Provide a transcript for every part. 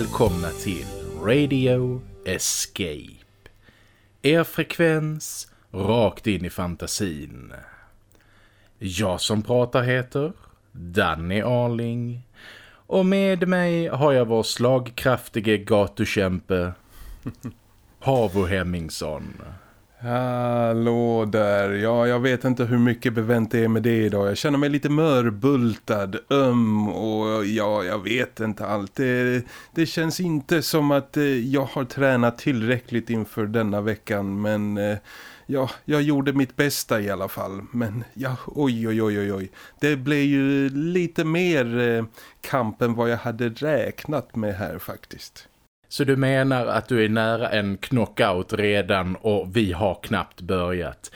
Välkomna till Radio Escape. Er frekvens rakt in i fantasin. Jag som pratar heter Danny Arling. Och med mig har jag vår slagkraftige gatukämpe Havo Hemmingsson. Hallå där. Ja, jag vet inte hur mycket bevänt det är med det idag. Jag känner mig lite mörbultad, öm och ja, jag vet inte allt. Det, det känns inte som att eh, jag har tränat tillräckligt inför denna veckan, men... Eh, ja, jag gjorde mitt bästa i alla fall. Men ja, oj oj oj oj. Det blev ju lite mer eh, kamp än vad jag hade räknat med här faktiskt. Så du menar att du är nära en knockout redan och vi har knappt börjat.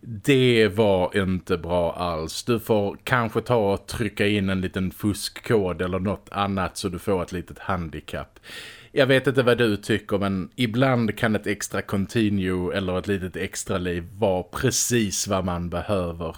Det var inte bra alls. Du får kanske ta och trycka in en liten fuskkod eller något annat så du får ett litet handikapp. Jag vet inte vad du tycker men ibland kan ett extra continue eller ett litet extra liv vara precis vad man behöver.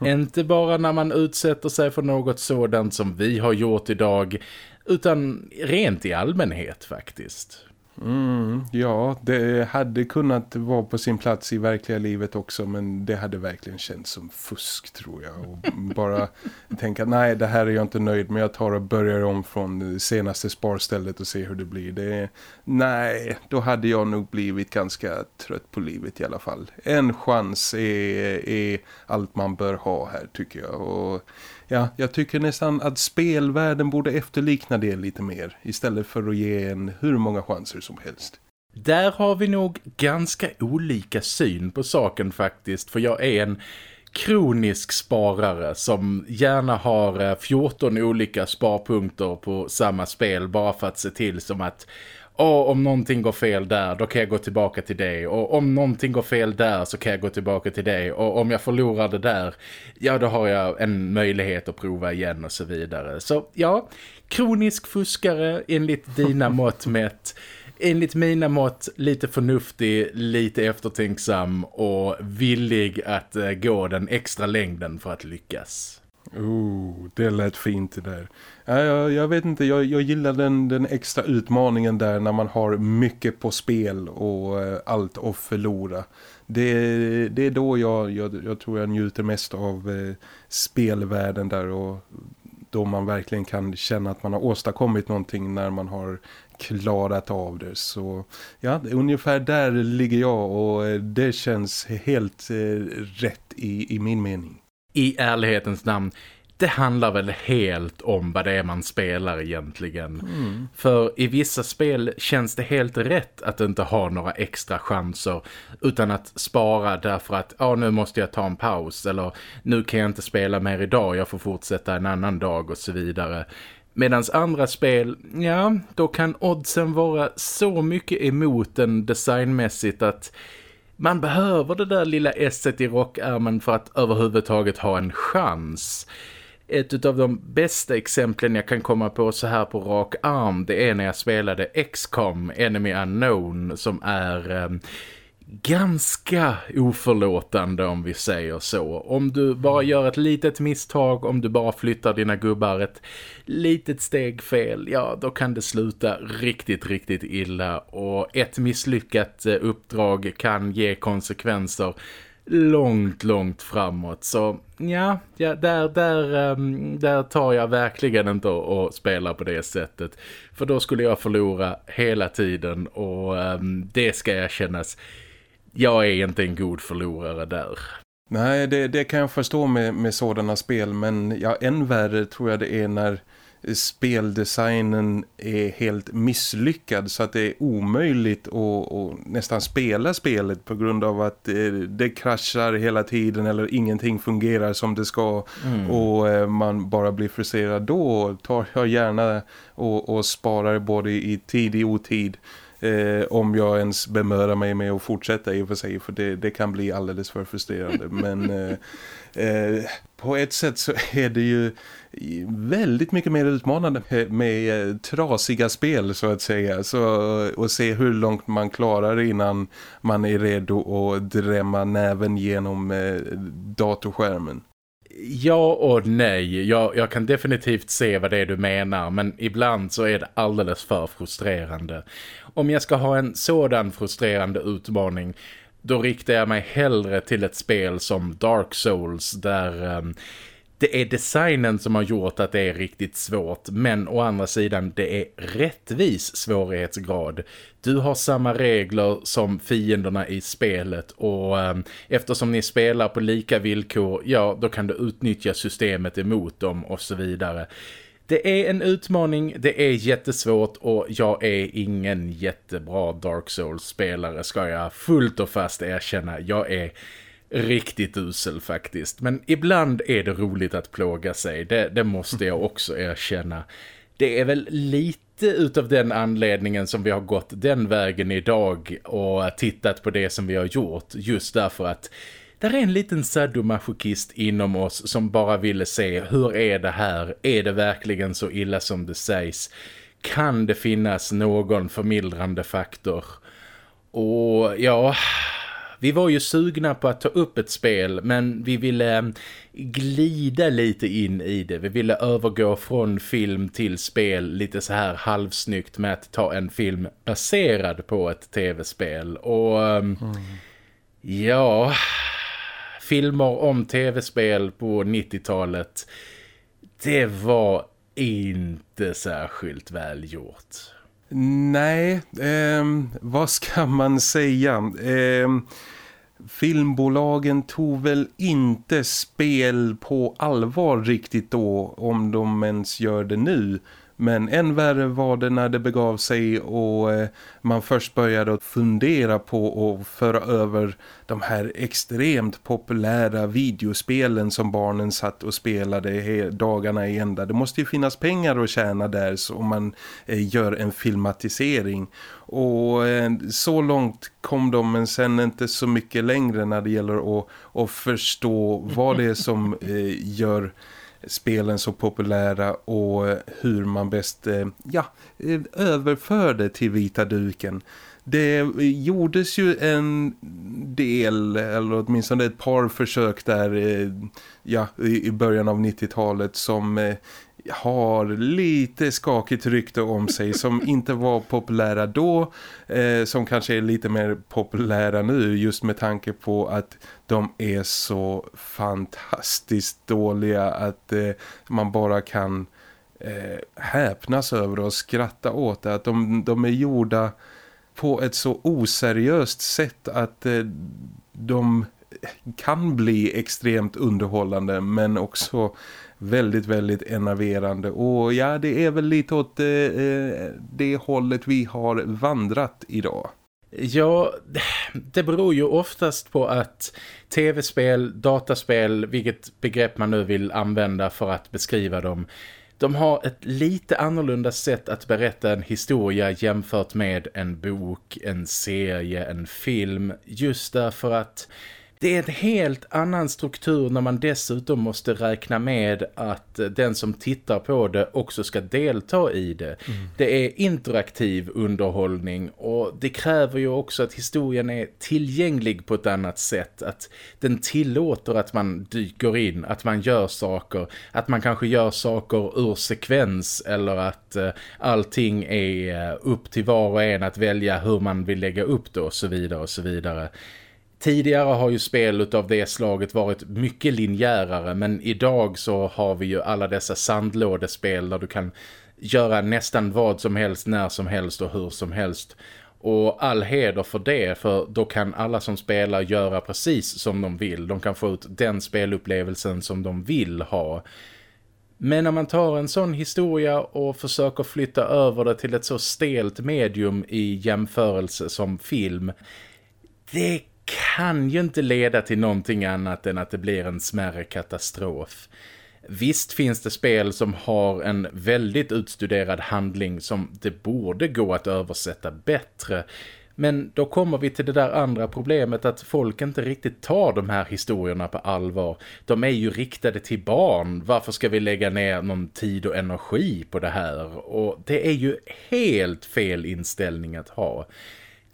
Mm. Inte bara när man utsätter sig för något sådant som vi har gjort idag utan rent i allmänhet faktiskt. Mm, ja, det hade kunnat vara på sin plats i verkliga livet också men det hade verkligen känts som fusk tror jag. Och bara tänka, nej det här är jag inte nöjd med, jag tar och börjar om från senaste sparstället och ser hur det blir. Det, nej, då hade jag nog blivit ganska trött på livet i alla fall. En chans är, är allt man bör ha här tycker jag och ja, jag tycker nästan att spelvärlden borde efterlikna det lite mer istället för att ge en hur många chanser som helst. Där har vi nog ganska olika syn på saken faktiskt för jag är en kronisk sparare som gärna har eh, 14 olika sparpunkter på samma spel bara för att se till som att och om någonting går fel där, då kan jag gå tillbaka till det. Och om någonting går fel där så kan jag gå tillbaka till det. Och om jag förlorar det där, ja då har jag en möjlighet att prova igen och så vidare. Så ja, kronisk fuskare enligt dina mått mätt. Enligt mina mått lite förnuftig, lite eftertänksam och villig att uh, gå den extra längden för att lyckas. Oh, det lät fint det där. Jag, jag vet inte, jag, jag gillar den, den extra utmaningen där när man har mycket på spel och eh, allt att förlora. Det, det är då jag, jag, jag tror jag njuter mest av eh, spelvärlden där och då man verkligen kan känna att man har åstadkommit någonting när man har klarat av det. Så ja, ungefär där ligger jag och eh, det känns helt rätt i, i min mening. I ärlighetens namn, det handlar väl helt om vad det är man spelar egentligen. Mm. För i vissa spel känns det helt rätt att inte ha några extra chanser utan att spara därför att ja, nu måste jag ta en paus eller nu kan jag inte spela mer idag, jag får fortsätta en annan dag och så vidare. Medan andra spel, ja, då kan oddsen vara så mycket emot den designmässigt att man behöver det där lilla esset i rockärmen för att överhuvudtaget ha en chans. Ett av de bästa exemplen jag kan komma på så här på rak arm det är när jag spelade XCOM Enemy Unknown som är eh, ganska oförlåtande om vi säger så. Om du bara gör ett litet misstag, om du bara flyttar dina gubbar ett litet steg fel, ja då kan det sluta riktigt, riktigt illa. Och ett misslyckat eh, uppdrag kan ge konsekvenser långt, långt framåt. Så ja, ja där, där, um, där tar jag verkligen inte att spela på det sättet. För då skulle jag förlora hela tiden och um, det ska jag kännas jag är inte en god förlorare där. Nej, det, det kan jag förstå med, med sådana spel. Men ja, än värre tror jag det är när speldesignen är helt misslyckad så att det är omöjligt att, att nästan spela spelet på grund av att det, det kraschar hela tiden eller ingenting fungerar som det ska mm. och eh, man bara blir frustrerad. Då tar jag gärna och, och sparar både i tid och otid eh, om jag ens bemörar mig med att fortsätta i och för sig för det, det kan bli alldeles för frustrerande men eh, eh, på ett sätt så är det ju väldigt mycket mer utmanande med eh, trasiga spel så att säga så och se hur långt man klarar innan man är redo att drämma näven genom eh, datorskärmen. Ja och nej. Jag, jag kan definitivt se vad det är du menar men ibland så är det alldeles för frustrerande. Om jag ska ha en sådan frustrerande utmaning då riktar jag mig hellre till ett spel som Dark Souls där um, det är designen som har gjort att det är riktigt svårt men å andra sidan det är rättvis svårighetsgrad. Du har samma regler som fienderna i spelet och eh, eftersom ni spelar på lika villkor, ja då kan du utnyttja systemet emot dem och så vidare. Det är en utmaning, det är jättesvårt och jag är ingen jättebra Dark Souls-spelare ska jag fullt och fast erkänna. Jag är riktigt usel faktiskt. Men ibland är det roligt att plåga sig. Det, det måste jag också erkänna. Det är väl lite utav den anledningen som vi har gått den vägen idag och tittat på det som vi har gjort. Just därför att där är en liten sadomasochist inom oss som bara ville se hur är det här? Är det verkligen så illa som det sägs? Kan det finnas någon förmildrande faktor? Och ja, vi var ju sugna på att ta upp ett spel men vi ville mm, glida lite in i det. Vi ville övergå från film till spel lite så här halvsnyggt med att ta en film baserad på ett tv-spel. Och mm. ja, filmer om tv-spel på 90-talet det var inte särskilt välgjort. Nej, eh, vad ska man säga? Eh, filmbolagen tog väl inte spel på allvar riktigt då om de ens gör det nu. Men än värre var det när det begav sig och eh, man först började fundera på att föra över de här extremt populära videospelen som barnen satt och spelade dagarna i ända. Det måste ju finnas pengar att tjäna där så om man eh, gör en filmatisering. Och eh, så långt kom de men sen inte så mycket längre när det gäller att, att förstå vad det är som gör spelen så populära och hur man bäst eh, ja, eh, överförde överför det till vita duken. Det gjordes ju en del, eller åtminstone ett par försök där eh, ja, i början av 90-talet som har lite skakigt rykte om sig som inte var populära då eh, som kanske är lite mer populära nu just med tanke på att de är så fantastiskt dåliga att eh, man bara kan eh, häpnas över och skratta åt det. Att de, de är gjorda på ett så oseriöst sätt att eh, de kan bli extremt underhållande men också väldigt, väldigt enerverande. Och ja, det är väl lite åt eh, eh, det hållet vi har vandrat idag. Ja, det beror ju oftast på att tv-spel, dataspel, vilket begrepp man nu vill använda för att beskriva dem, de har ett lite annorlunda sätt att berätta en historia jämfört med en bok, en serie, en film. Just därför att det är en helt annan struktur när man dessutom måste räkna med att den som tittar på det också ska delta i det. Mm. Det är interaktiv underhållning och det kräver ju också att historien är tillgänglig på ett annat sätt. Att den tillåter att man dyker in, att man gör saker, att man kanske gör saker ur sekvens eller att uh, allting är uh, upp till var och en att välja hur man vill lägga upp det och så vidare och så vidare. Tidigare har ju spel av det slaget varit mycket linjärare men idag så har vi ju alla dessa sandlådespel där du kan göra nästan vad som helst, när som helst och hur som helst. Och all heder för det för då kan alla som spelar göra precis som de vill. De kan få ut den spelupplevelsen som de vill ha. Men när man tar en sån historia och försöker flytta över det till ett så stelt medium i jämförelse som film det kan ju inte leda till någonting annat än att det blir en smärre katastrof. Visst finns det spel som har en väldigt utstuderad handling som det borde gå att översätta bättre. Men då kommer vi till det där andra problemet att folk inte riktigt tar de här historierna på allvar. De är ju riktade till barn. Varför ska vi lägga ner någon tid och energi på det här? Och det är ju helt fel inställning att ha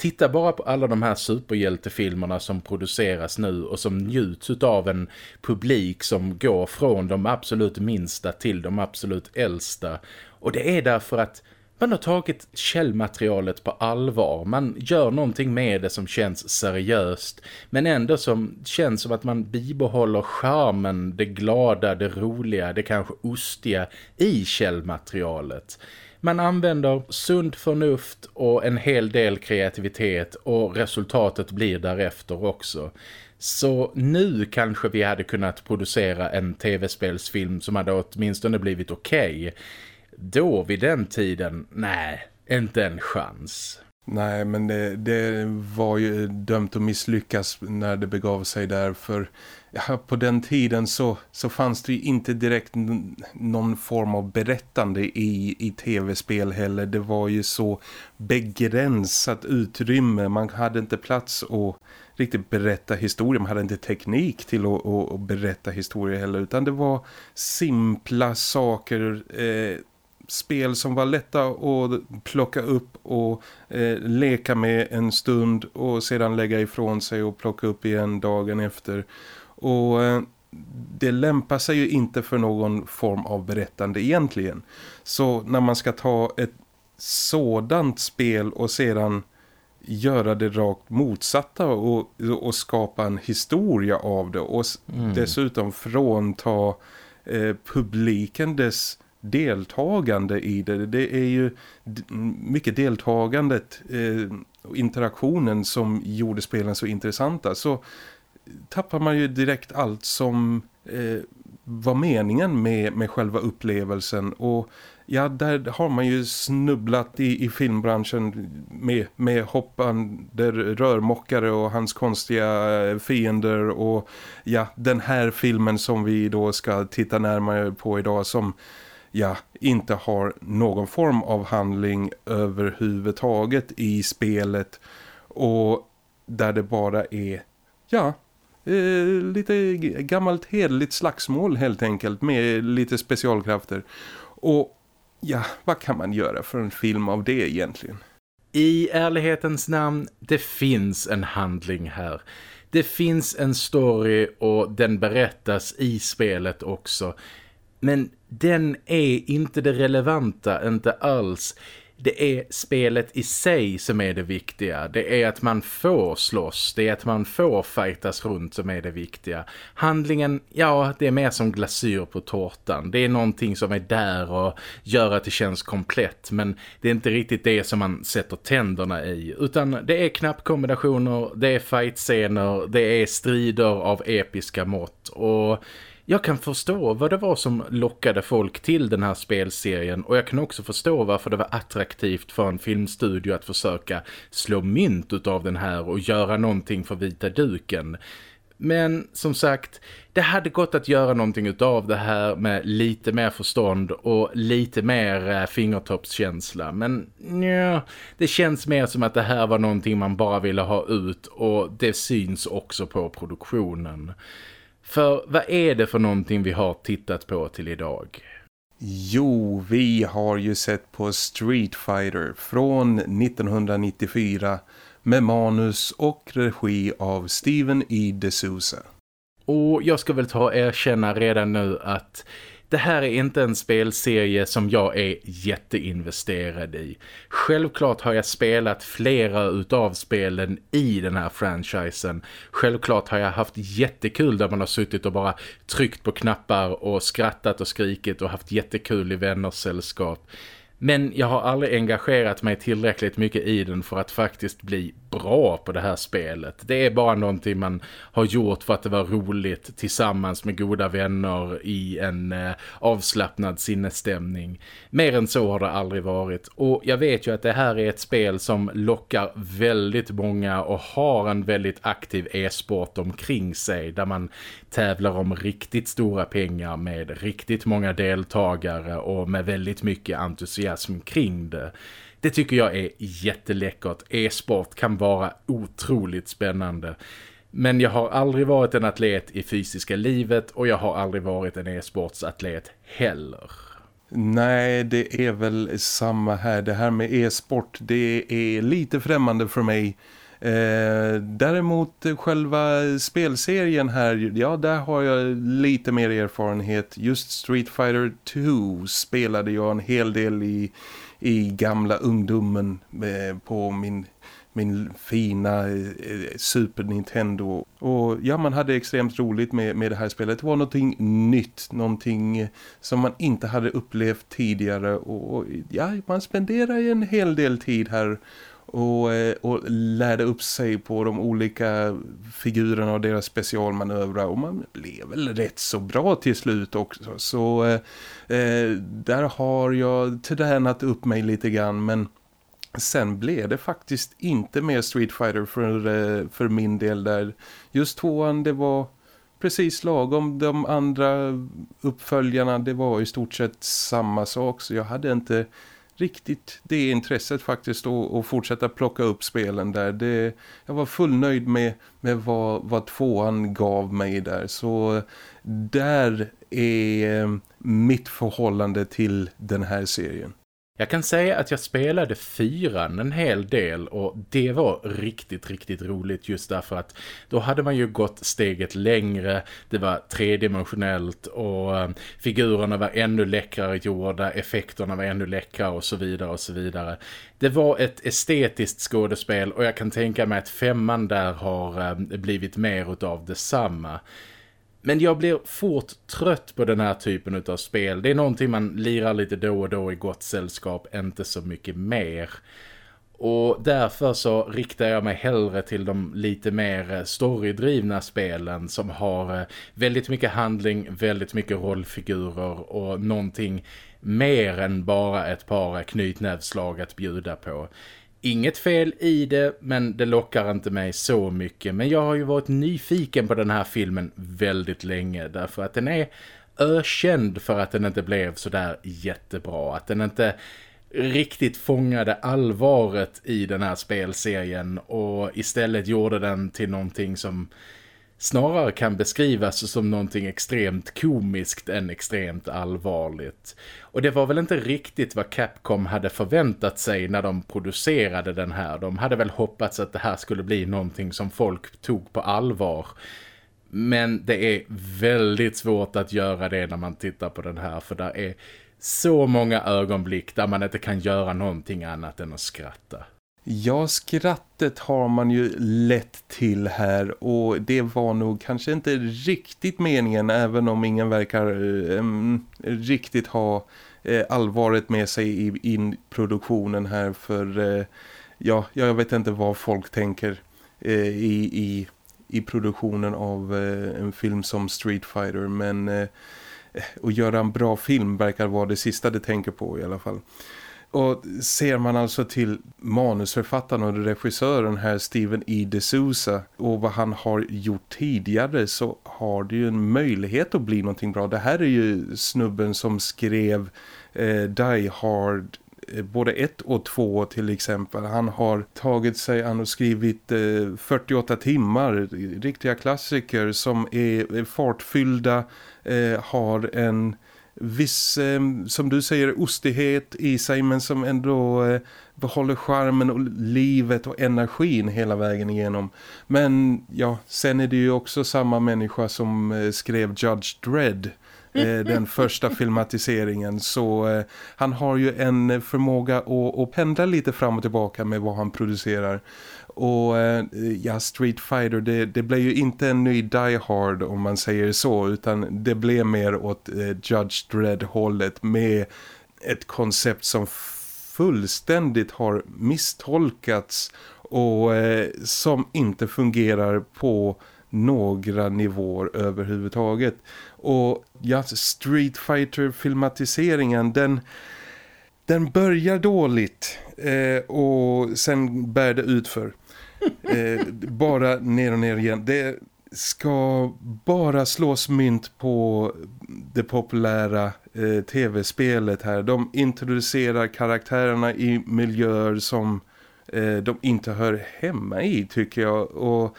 Titta bara på alla de här superhjältefilmerna som produceras nu och som njuts av en publik som går från de absolut minsta till de absolut äldsta. Och det är därför att man har tagit källmaterialet på allvar. Man gör någonting med det som känns seriöst. Men ändå som känns som att man bibehåller charmen, det glada, det roliga, det kanske ostiga i källmaterialet. Man använder sund förnuft och en hel del kreativitet och resultatet blir därefter också. Så nu kanske vi hade kunnat producera en tv-spelsfilm som hade åtminstone blivit okej. Okay. Då vid den tiden, nej, inte en chans. Nej, men det, det, var ju dömt att misslyckas när det begav sig där för ja, på den tiden så, så fanns det ju inte direkt någon form av berättande i, i tv-spel heller. Det var ju så begränsat utrymme. Man hade inte plats att riktigt berätta historier. Man hade inte teknik till att, att, att berätta historier heller utan det var simpla saker... Eh, spel som var lätta att plocka upp och eh, leka med en stund och sedan lägga ifrån sig och plocka upp igen dagen efter. Och eh, det lämpar sig ju inte för någon form av berättande egentligen. Så när man ska ta ett sådant spel och sedan göra det rakt motsatta och, och skapa en historia av det och mm. dessutom frånta eh, publiken dess deltagande i det. Det är ju mycket deltagandet eh, och interaktionen som gjorde spelen så intressanta. Så tappar man ju direkt allt som eh, var meningen med, med själva upplevelsen. Och ja, där har man ju snubblat i, i filmbranschen med, med hoppande rörmockare och hans konstiga eh, fiender och ja, den här filmen som vi då ska titta närmare på idag som ja, inte har någon form av handling överhuvudtaget i spelet. Och där det bara är, ja, eh, lite gammalt hederligt slagsmål helt enkelt med lite specialkrafter. Och ja, vad kan man göra för en film av det egentligen? I ärlighetens namn, det finns en handling här. Det finns en story och den berättas i spelet också. Men den är inte det relevanta, inte alls. Det är spelet i sig som är det viktiga. Det är att man får slåss. Det är att man får fightas runt som är det viktiga. Handlingen, ja, det är mer som glasyr på tårtan. Det är någonting som är där och gör att det känns komplett. Men det är inte riktigt det som man sätter tänderna i. Utan det är knappkombinationer, det är fightscener, det är strider av episka mått. Och jag kan förstå vad det var som lockade folk till den här spelserien och jag kan också förstå varför det var attraktivt för en filmstudio att försöka slå mynt av den här och göra någonting för vita duken. Men som sagt, det hade gått att göra någonting av det här med lite mer förstånd och lite mer äh, fingertoppskänsla. Men ja, det känns mer som att det här var någonting man bara ville ha ut och det syns också på produktionen. För vad är det för någonting vi har tittat på till idag? Jo, vi har ju sett på Street Fighter från 1994 med manus och regi av Steven E. D'Souza. Och jag ska väl ta erkänna redan nu att det här är inte en spelserie som jag är jätteinvesterad i. Självklart har jag spelat flera utav spelen i den här franchisen. Självklart har jag haft jättekul där man har suttit och bara tryckt på knappar och skrattat och skrikit och haft jättekul i vänners sällskap. Men jag har aldrig engagerat mig tillräckligt mycket i den för att faktiskt bli bra på det här spelet. Det är bara någonting man har gjort för att det var roligt tillsammans med goda vänner i en eh, avslappnad sinnesstämning. Mer än så har det aldrig varit. Och jag vet ju att det här är ett spel som lockar väldigt många och har en väldigt aktiv e-sport omkring sig där man tävlar om riktigt stora pengar med riktigt många deltagare och med väldigt mycket entusiasm kring det. Det tycker jag är jätteläckert. E-sport kan vara otroligt spännande. Men jag har aldrig varit en atlet i fysiska livet och jag har aldrig varit en e-sportsatlet heller. Nej, det är väl samma här. Det här med e-sport, det är lite främmande för mig. Eh, däremot själva spelserien här, ja där har jag lite mer erfarenhet. Just Street Fighter 2 spelade jag en hel del i, i gamla ungdomen eh, på min min fina eh, eh, Super Nintendo. Och ja, man hade extremt roligt med, med det här spelet. Det var någonting nytt, någonting som man inte hade upplevt tidigare. Och, ja, man spenderade en hel del tid här och, eh, och lärde upp sig på de olika figurerna och deras specialmanövrar. Och man blev väl rätt så bra till slut också. Så eh, eh, där har jag tränat upp mig lite grann. Men sen blev det faktiskt inte mer Street Fighter för, eh, för min del där. Just tvåan det var precis lagom. De andra uppföljarna det var i stort sett samma sak. Så jag hade inte riktigt det intresset faktiskt att, fortsätta plocka upp spelen där. Det, jag var fullnöjd med, med vad, vad tvåan gav mig där. Så där är eh, mitt förhållande till den här serien. Jag kan säga att jag spelade fyran en hel del och det var riktigt, riktigt roligt just därför att då hade man ju gått steget längre, det var tredimensionellt och eh, figurerna var ännu läckrare gjorda, effekterna var ännu läckrare och så vidare och så vidare. Det var ett estetiskt skådespel och jag kan tänka mig att femman där har eh, blivit mer av detsamma. Men jag blir fort trött på den här typen av spel. Det är någonting man lirar lite då och då i gott sällskap, inte så mycket mer. Och därför så riktar jag mig hellre till de lite mer eh, storydrivna spelen som har eh, väldigt mycket handling, väldigt mycket rollfigurer och någonting mer än bara ett par eh, knytnävslag att bjuda på. Inget fel i det, men det lockar inte mig så mycket. Men jag har ju varit nyfiken på den här filmen väldigt länge. Därför att den är ökänd för att den inte blev så där jättebra. Att den inte riktigt fångade allvaret i den här spelserien. Och istället gjorde den till någonting som snarare kan beskrivas som någonting extremt komiskt än extremt allvarligt. Och det var väl inte riktigt vad Capcom hade förväntat sig när de producerade den här. De hade väl hoppats att det här skulle bli någonting som folk tog på allvar. Men det är väldigt svårt att göra det när man tittar på den här för där är så många ögonblick där man inte kan göra någonting annat än att skratta. Ja, skrattet har man ju lätt till här och det var nog kanske inte riktigt meningen även om ingen verkar eh, mm, riktigt ha eh, allvaret med sig i, in produktionen här för eh, ja, jag vet inte vad folk tänker eh, i, i, i produktionen av eh, en film som Street Fighter men eh, att göra en bra film verkar vara det sista de tänker på i alla fall. Och ser man alltså till manusförfattaren och regissören här Steven E. D'Souza och vad han har gjort tidigare så har det ju en möjlighet att bli någonting bra. Det här är ju snubben som skrev eh, Die Hard eh, både ett och två till exempel. Han har tagit sig an och skrivit eh, 48 timmar, riktiga klassiker som är fartfyllda, eh, har en viss, eh, som du säger, ostighet i sig men som ändå eh, behåller charmen och livet och energin hela vägen igenom. Men ja, sen är det ju också samma människa som eh, skrev Judge Dredd eh, den första filmatiseringen så eh, han har ju en förmåga att, att pendla lite fram och tillbaka med vad han producerar och eh, ja, Street Fighter, det, det blev ju inte en ny Die Hard om man säger så. Utan det blev mer åt eh, Judge Dredd-hållet med ett koncept som fullständigt har misstolkats och eh, som inte fungerar på några nivåer överhuvudtaget. Och ja, Street Fighter-filmatiseringen den, den börjar dåligt eh, och sen bär det ut för eh, bara ner och ner igen. Det ska bara slås mynt på det populära eh, tv-spelet här. De introducerar karaktärerna i miljöer som eh, de inte hör hemma i tycker jag. Och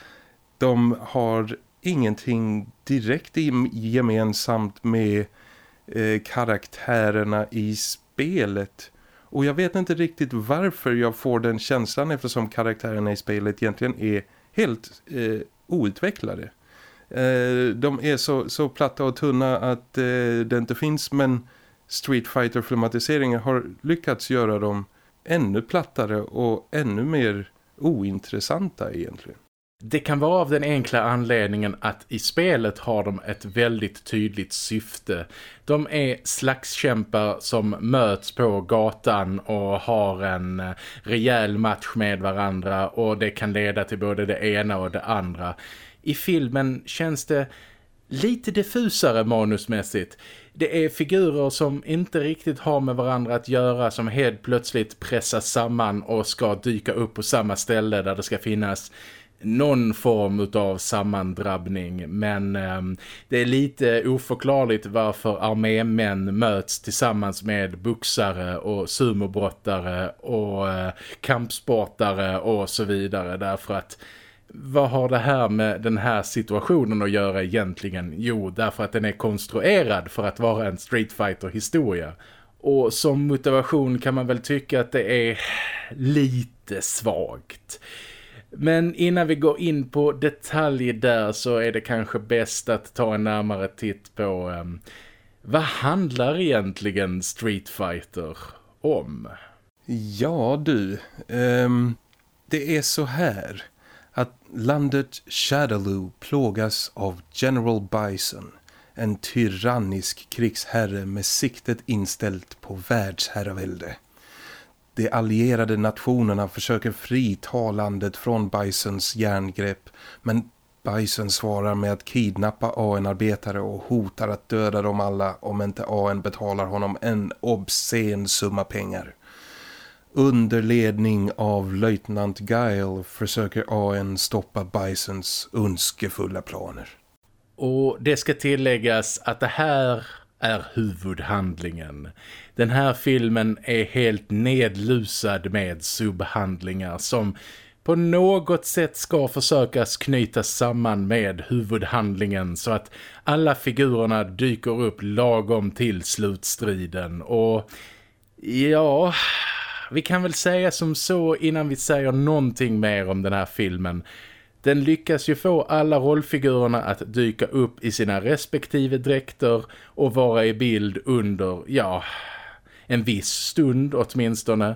de har ingenting direkt gemensamt med eh, karaktärerna i spelet. Och jag vet inte riktigt varför jag får den känslan eftersom karaktärerna i spelet egentligen är helt eh, outvecklade. Eh, de är så, så platta och tunna att eh, det inte finns men Street Fighter-filmatiseringen har lyckats göra dem ännu plattare och ännu mer ointressanta egentligen. Det kan vara av den enkla anledningen att i spelet har de ett väldigt tydligt syfte. De är slagskämpar som möts på gatan och har en eh, rejäl match med varandra och det kan leda till både det ena och det andra. I filmen känns det lite diffusare manusmässigt. Det är figurer som inte riktigt har med varandra att göra som helt plötsligt pressas samman och ska dyka upp på samma ställe där det ska finnas någon form av sammandrabbning men eh, det är lite oförklarligt varför armémän möts tillsammans med boxare och sumobrottare och eh, kampsportare och så vidare därför att vad har det här med den här situationen att göra egentligen? Jo, därför att den är konstruerad för att vara en Street Fighter-historia. Och som motivation kan man väl tycka att det är lite svagt. Men innan vi går in på detalj där så är det kanske bäst att ta en närmare titt på um, vad handlar egentligen Street Fighter om? Ja du, um, det är så här att landet Shadaloo plågas av General Bison, en tyrannisk krigsherre med siktet inställt på världsherravälde. De allierade nationerna försöker frita landet från Bisons järngrepp men Bison svarar med att kidnappa AN-arbetare och hotar att döda dem alla om inte AN betalar honom en obscen summa pengar. Under ledning av löjtnant Guile försöker AN stoppa Bisons önskefulla planer. Och det ska tilläggas att det här är huvudhandlingen. Den här filmen är helt nedlusad med subhandlingar som på något sätt ska försökas knytas samman med huvudhandlingen så att alla figurerna dyker upp lagom till slutstriden och ja, vi kan väl säga som så innan vi säger någonting mer om den här filmen. Den lyckas ju få alla rollfigurerna att dyka upp i sina respektive dräkter och vara i bild under, ja, en viss stund åtminstone.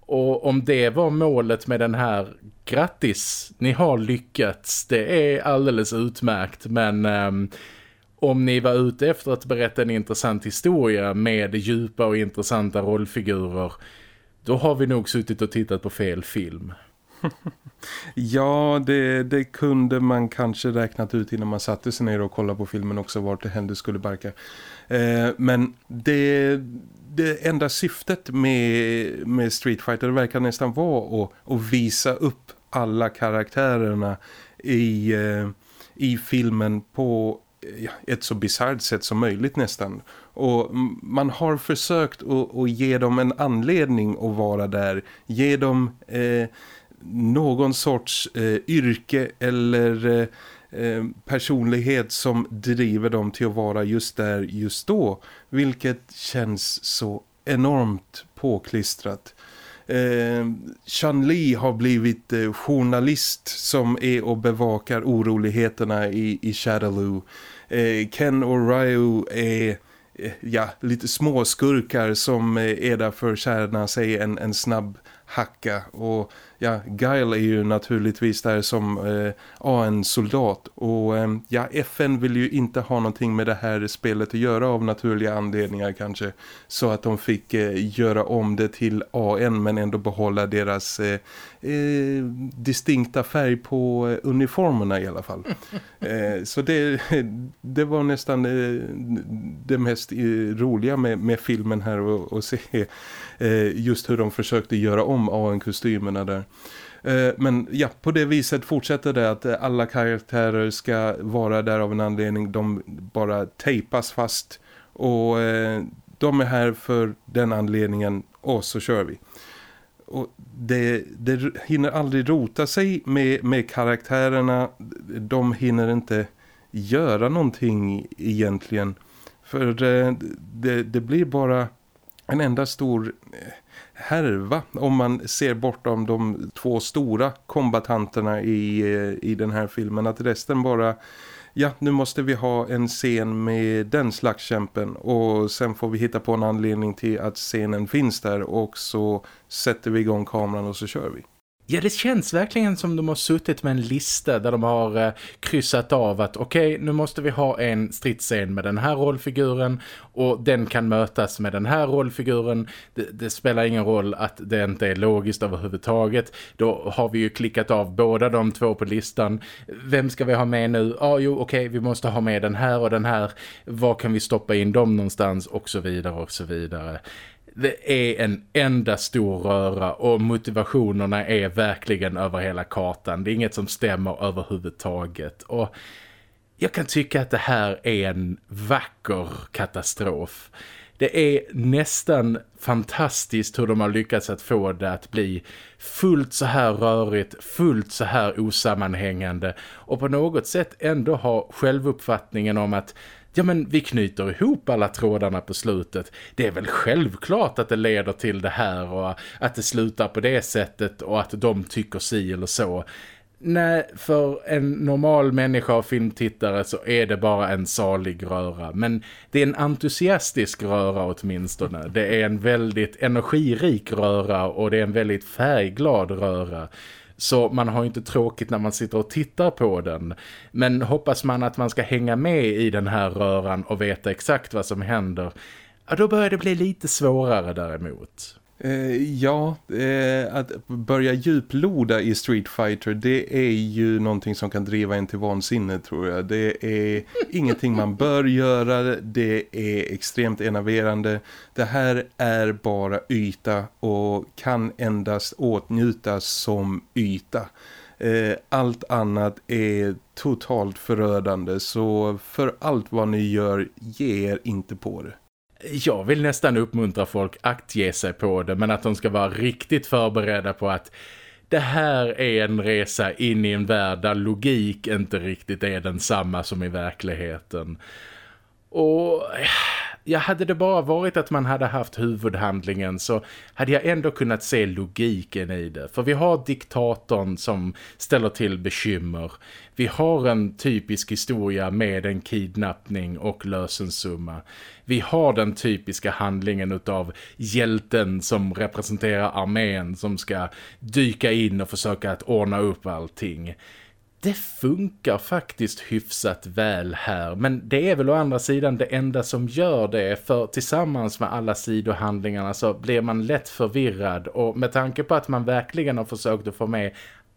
Och om det var målet med den här, grattis, ni har lyckats, det är alldeles utmärkt men... Um, om ni var ute efter att berätta en intressant historia med djupa och intressanta rollfigurer då har vi nog suttit och tittat på fel film. ja, det, det, kunde man kanske räknat ut innan man satte sig ner och kollade på filmen också vart det hände skulle barka. Eh, men det, det enda syftet med, med Street Fighter verkar nästan vara att, att visa upp alla karaktärerna i, eh, i filmen på ett så bizarrt sätt som möjligt nästan. Och man har försökt att, att ge dem en anledning att vara där. Ge dem eh, någon sorts eh, yrke eller eh, Eh, personlighet som driver dem till att vara just där just då. Vilket känns så enormt påklistrat. Eh, Li har blivit eh, journalist som är och bevakar oroligheterna i, i Shadaloo. Eh, Ken och Ryu är eh, ja, lite småskurkar som eh, är där för att kärna sig en, en snabb hacka och ja, Guile är ju naturligtvis där som eh, AN-soldat och eh, ja, FN vill ju inte ha någonting med det här spelet att göra av naturliga anledningar kanske. Så att de fick eh, göra om det till AN men ändå behålla deras eh, eh, eh, distinkta färg på eh, uniformerna i alla fall. så det, det var nästan det mest roliga med, med filmen här att se just hur de försökte göra om AN-kostymerna där. Eh, men ja, på det viset fortsätter det att alla karaktärer ska vara där av en anledning. De bara tejpas fast och eh, de är här för den anledningen och så kör vi. Och det, det hinner aldrig rota sig med, med karaktärerna. De hinner inte göra någonting egentligen. För eh, det, det, blir bara en enda stor eh, härva om man ser bortom de två stora kombatanterna i, eh, i den här filmen. Att resten bara, ja nu måste vi ha en scen med den slagskämpen och sen får vi hitta på en anledning till att scenen finns där och så sätter vi igång kameran och så kör vi. Ja, det känns verkligen som de har suttit med en lista där de har eh, kryssat av att okej, okay, nu måste vi ha en stridsscen med den här rollfiguren och den kan mötas med den här rollfiguren. Det, det, spelar ingen roll att det inte är logiskt överhuvudtaget. Då har vi ju klickat av båda de två på listan. Vem ska vi ha med nu? Ja, ah, jo, okej, okay, vi måste ha med den här och den här. Var kan vi stoppa in dem någonstans? Och så vidare och så vidare. Det är en enda stor röra och motivationerna är verkligen över hela kartan. Det är inget som stämmer överhuvudtaget. Och jag kan tycka att det här är en vacker katastrof. Det är nästan fantastiskt hur de har lyckats att få det att bli fullt så här rörigt, fullt så här osammanhängande och på något sätt ändå ha självuppfattningen om att ja men vi knyter ihop alla trådarna på slutet. Det är väl självklart att det leder till det här och att det slutar på det sättet och att de tycker si eller så. Nej, för en normal människa och filmtittare så är det bara en salig röra. Men det är en entusiastisk röra åtminstone. Det är en väldigt energirik röra och det är en väldigt färgglad röra. Så man har inte tråkigt när man sitter och tittar på den. Men hoppas man att man ska hänga med i den här röran och veta exakt vad som händer. Ja, då börjar det bli lite svårare däremot. Eh, ja, eh, att börja djuploda i Street Fighter det är ju någonting som kan driva en till vansinne tror jag. Det är ingenting man bör göra, det är extremt enerverande. Det här är bara yta och kan endast åtnjutas som yta. Eh, allt annat är totalt förödande så för allt vad ni gör, ge er inte på det jag vill nästan uppmuntra folk att ge sig på det men att de ska vara riktigt förberedda på att det här är en resa in i en värld där logik inte riktigt är densamma som i verkligheten. Och ja, hade det bara varit att man hade haft huvudhandlingen så hade jag ändå kunnat se logiken i det. För vi har diktatorn som ställer till bekymmer. Vi har en typisk historia med en kidnappning och lösensumma. Vi har den typiska handlingen utav hjälten som representerar armén som ska dyka in och försöka att ordna upp allting det funkar faktiskt hyfsat väl här men det är väl å andra sidan det enda som gör det för tillsammans med alla sidohandlingarna så blir man lätt förvirrad och med tanke på att man verkligen har försökt att få med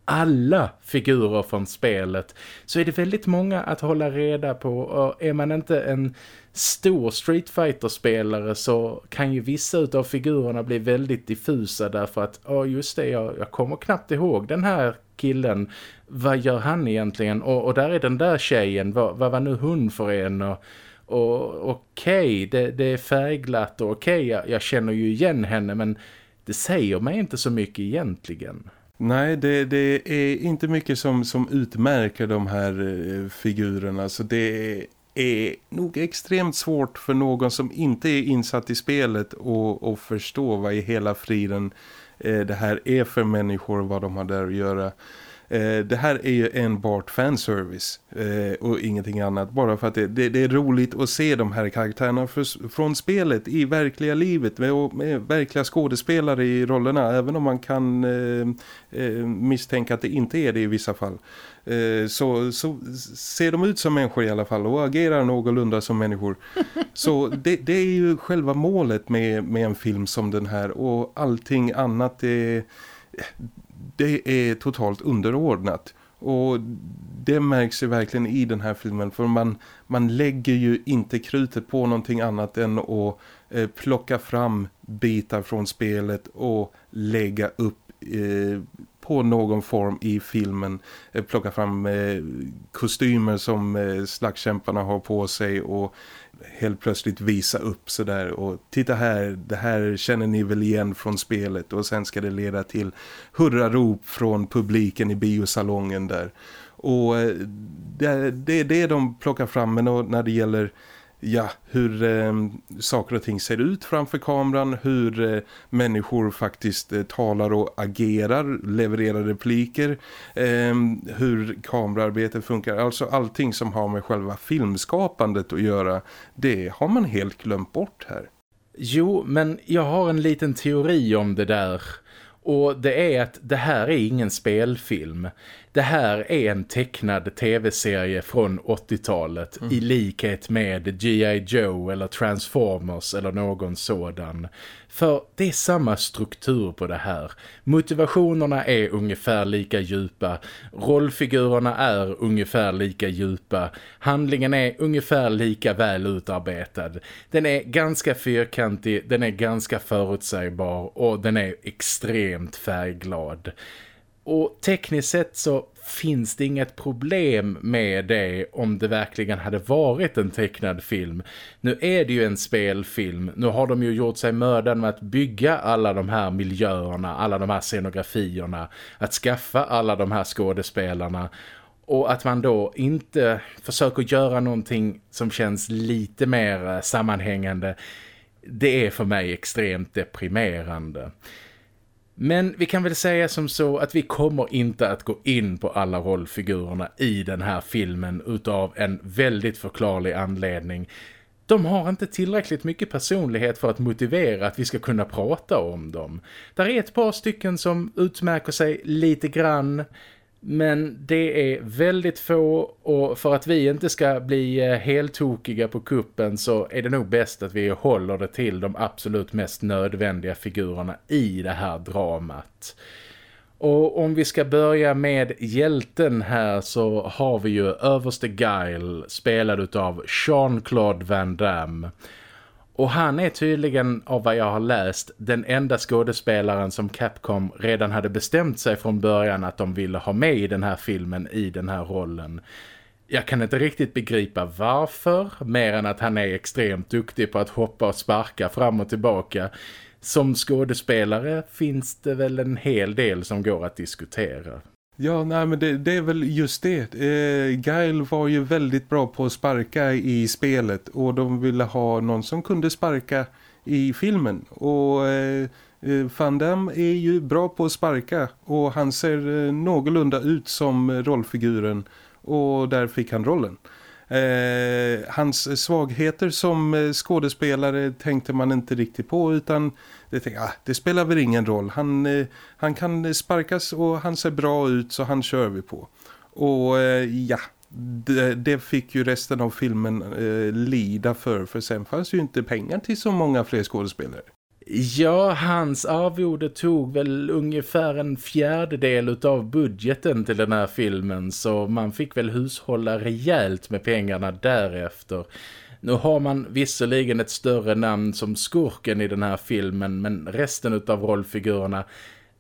alla figurer från spelet så är det väldigt många att hålla reda på och är man inte en stor Street Fighter-spelare så kan ju vissa av figurerna bli väldigt diffusa därför att, ja just det, jag, jag kommer knappt ihåg den här killen, vad gör han egentligen? Och, och där är den där tjejen, vad, vad var nu hon för en? Och, och okej, okay, det, det, är färgglatt och okej, okay, jag, jag känner ju igen henne men det säger mig inte så mycket egentligen. Nej, det, det, är inte mycket som, som utmärker de här eh, figurerna. Så det är nog extremt svårt för någon som inte är insatt i spelet att förstå vad i hela friden eh, det här är för människor och vad de har där att göra. Eh, det här är ju enbart fanservice eh, och ingenting annat. Bara för att det, det, det, är roligt att se de här karaktärerna för, från spelet i verkliga livet med, med, verkliga skådespelare i rollerna. Även om man kan eh, eh misstänka att det inte är det i vissa fall. Eh, så, så ser de ut som människor i alla fall och agerar någorlunda som människor. Så det, det är ju själva målet med, med en film som den här och allting annat är det är totalt underordnat. Och det märks ju verkligen i den här filmen för man, man lägger ju inte krutet på någonting annat än att eh, plocka fram bitar från spelet och lägga upp eh, på någon form i filmen. Eh, plocka fram eh, kostymer som eh, slagskämparna har på sig och helt plötsligt visa upp sådär och titta här, det här känner ni väl igen från spelet och sen ska det leda till hurrarop från publiken i biosalongen där. Och eh, det, det är det de plockar fram men när det gäller ja, hur eh, saker och ting ser ut framför kameran, hur eh, människor faktiskt eh, talar och agerar, levererar repliker, eh, hur kamerarbete funkar, alltså allting som har med själva filmskapandet att göra, det har man helt glömt bort här. Jo, men jag har en liten teori om det där. Och det är att det här är ingen spelfilm. Det här är en tecknad tv-serie från 80-talet mm. i likhet med G.I. Joe eller Transformers eller någon sådan. För det är samma struktur på det här. Motivationerna är ungefär lika djupa. Rollfigurerna är ungefär lika djupa. Handlingen är ungefär lika väl utarbetad. Den är ganska fyrkantig, den är ganska förutsägbar och den är extremt färgglad. Och tekniskt sett så finns det inget problem med det om det verkligen hade varit en tecknad film. Nu är det ju en spelfilm. Nu har de ju gjort sig mödan med att bygga alla de här miljöerna, alla de här scenografierna, att skaffa alla de här skådespelarna och att man då inte försöker göra någonting som känns lite mer eh, sammanhängande det är för mig extremt deprimerande. Men vi kan väl säga som så att vi kommer inte att gå in på alla rollfigurerna i den här filmen utav en väldigt förklarlig anledning. De har inte tillräckligt mycket personlighet för att motivera att vi ska kunna prata om dem. Där är ett par stycken som utmärker sig lite grann men det är väldigt få och för att vi inte ska bli eh, heltokiga helt tokiga på kuppen så är det nog bäst att vi håller det till de absolut mest nödvändiga figurerna i det här dramat. Och om vi ska börja med hjälten här så har vi ju överste Guile spelad av Jean-Claude Van Damme. Och han är tydligen, av vad jag har läst, den enda skådespelaren som Capcom redan hade bestämt sig från början att de ville ha med i den här filmen i den här rollen. Jag kan inte riktigt begripa varför, mer än att han är extremt duktig på att hoppa och sparka fram och tillbaka. Som skådespelare finns det väl en hel del som går att diskutera. Ja, nej men det, det, är väl just det. Eh, Guile var ju väldigt bra på att sparka i spelet och de ville ha någon som kunde sparka i filmen. Och eh, eh Van Damme är ju bra på att sparka och han ser eh, någorlunda ut som rollfiguren och där fick han rollen. Eh, hans svagheter som eh, skådespelare tänkte man inte riktigt på utan det, tänkte, ah, det spelar väl ingen roll. Han, eh, han kan sparkas och han ser bra ut så han kör vi på. Och eh, ja, det, det, fick ju resten av filmen eh, lida för för sen fanns ju inte pengar till så många fler skådespelare. Ja, hans arvode tog väl ungefär en fjärdedel av budgeten till den här filmen så man fick väl hushålla rejält med pengarna därefter. Nu har man visserligen ett större namn som skurken i den här filmen men resten av rollfigurerna